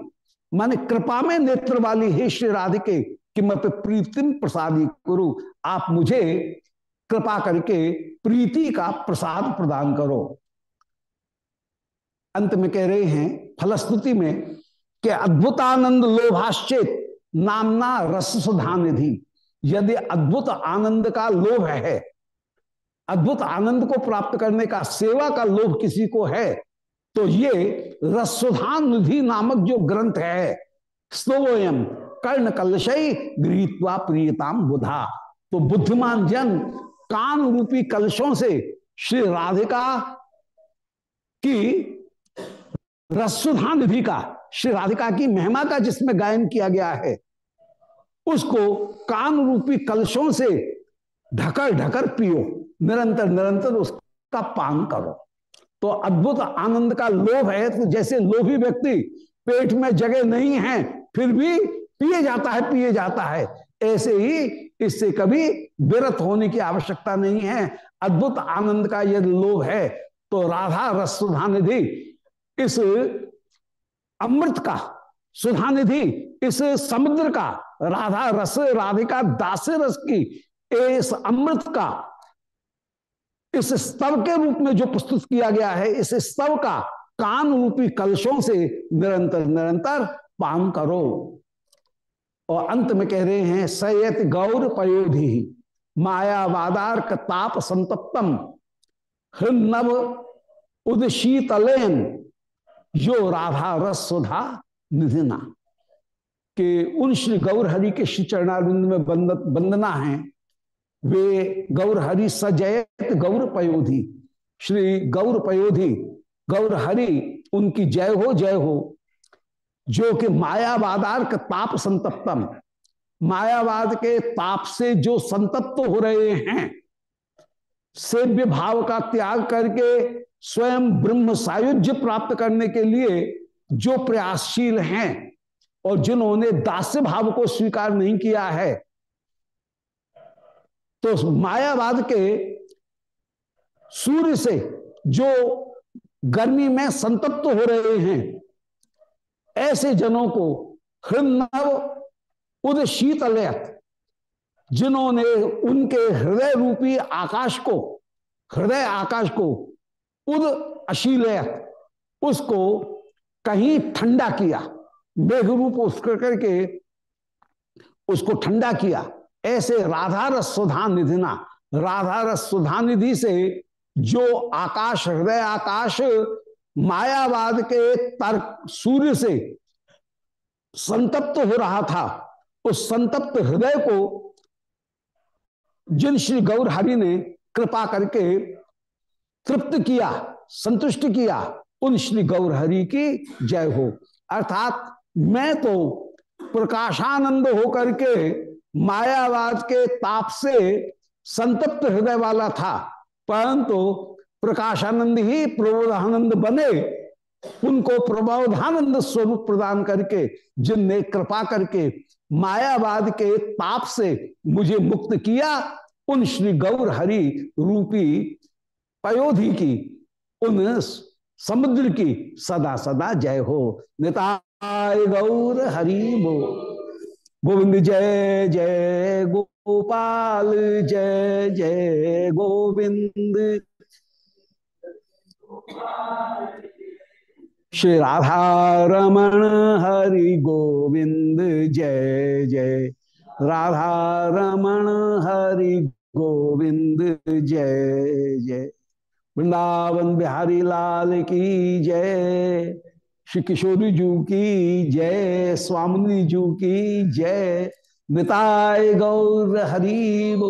Speaker 1: माने कृपा में नेत्र वाली हे श्री राधिके कि मैं प्रीतिम प्रसादी करूँ। आप मुझे कृपा करके प्रीति का प्रसाद प्रदान करो। अंत में कह रहे हैं, फलस्तुति में, कि अद्भुतानंद लोभाश्चित नामना रस सुधा निधि यदि अद्भुत आनंद का लोभ है अद्भुत आनंद को प्राप्त करने का, सेवा का लोभ किसी को है तो ये रसुधान निधि नामक जो ग्रंथ है स्तोयम कर्ण कलशय गृहित्वा प्रियताम बुधा। तो बुद्धिमान जन कान रूपी कलशों से श्री राधिका की रसुधा निधि का, श्री राधिका की महिमा का जिसमें गायन किया गया है, उसको कान रूपी कलशों से ढकर ढकर पियो, निरंतर निरंतर उसका पान करो। तो अद्भुत आनंद का लोभ है तो जैसे लोभी व्यक्ति पेट में जगह नहीं है, फिर भी पिए जाता है, पिए जाता है। ऐसे ही इससे कभी विरत होने की आवश्यकता नहीं है। अद्भुत आनंद का यदि लोभ है तो राधा रस सुधा निधि इस अमृत का सुधा निधि इस समुद्र का, राधा रस, राधिका दास रस की इस अमृत का, इस स्तव के रूप में जो प्रस्तुत किया गया है, इस स्तव का कान रूपी कलशों से निरंतर निरंतर पान करो। और अंत में कह रहे हैं, सयत गौर पयोधि मायावादार ताप संतप्तम हृनव उदशीतलेन जो राधा रस सुधा निधिना। कि उन श्री गौर हरि के श्री चरणारिंद में वंदना है वे गौर हरि सजयत गौर पयोधि। श्री गौर पयोधि, गौर हरि, उनकी जय हो जय हो। जो कि मायावादार का ताप संतप्तम। मायावाद के ताप से जो संतप्त हो रहे हैं, सेव्य भाव का त्याग करके स्वयं ब्रह्म सायुज्य प्राप्त करने के लिए जो प्रयासशील हैं और जिन्होंने दास्य भाव को स्वीकार नहीं किया है तो मायावाद के सूर्य से जो गर्मी में संतप्त हो रहे हैं, ऐसे जनों को हृदय उद शीतलयत जिन्होंने उनके हृदय रूपी आकाश को, हृदय आकाश को उद अशीलयत उसको कहीं ठंडा किया मेघ रूप उसको करके उसको ठंडा किया। ऐसे राधा रस सुधा निधिना राधा रस सुधा निधि से जो आकाश, हृदय आकाश, मायावाद के तर्क सूर्य से संतप्त हो रहा था, उस संतप्त हृदय को जिन श्री गौर हरि ने कृपा करके तृप्त किया, संतुष्ट किया, उन श्री गौर हरि की जय हो। अर्थात मैं तो प्रकाशानंद होकर के मायावाद के ताप से संतप्त हृदय वाला था, परंतु प्रकाशानंद ही प्रबोधानंद बने। उनको प्रबोधानंद स्वरूप प्रदान करके, जिनने कृपा करके मायावाद के ताप से मुझे मुक्त किया, उन श्री गौर हरि रूपी पयोधि की, उन समुद्र की सदा सदा जय हो। निताय गौर हरि बो गोविंद जय जय गोपाल, जय जय गोविंद। श्री राधा रमण हरि गोविंद, जय जय। राधा रमण हरि गोविंद, जय जय। वृंदावन बिहारी लाल की जय। श्री किशोरी जू की जय स्वामिनी जू की जय, निताय गौर हरिव।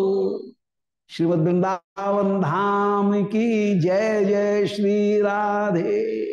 Speaker 1: श्रीमद वृंदावन धाम की जय जय श्री राधे।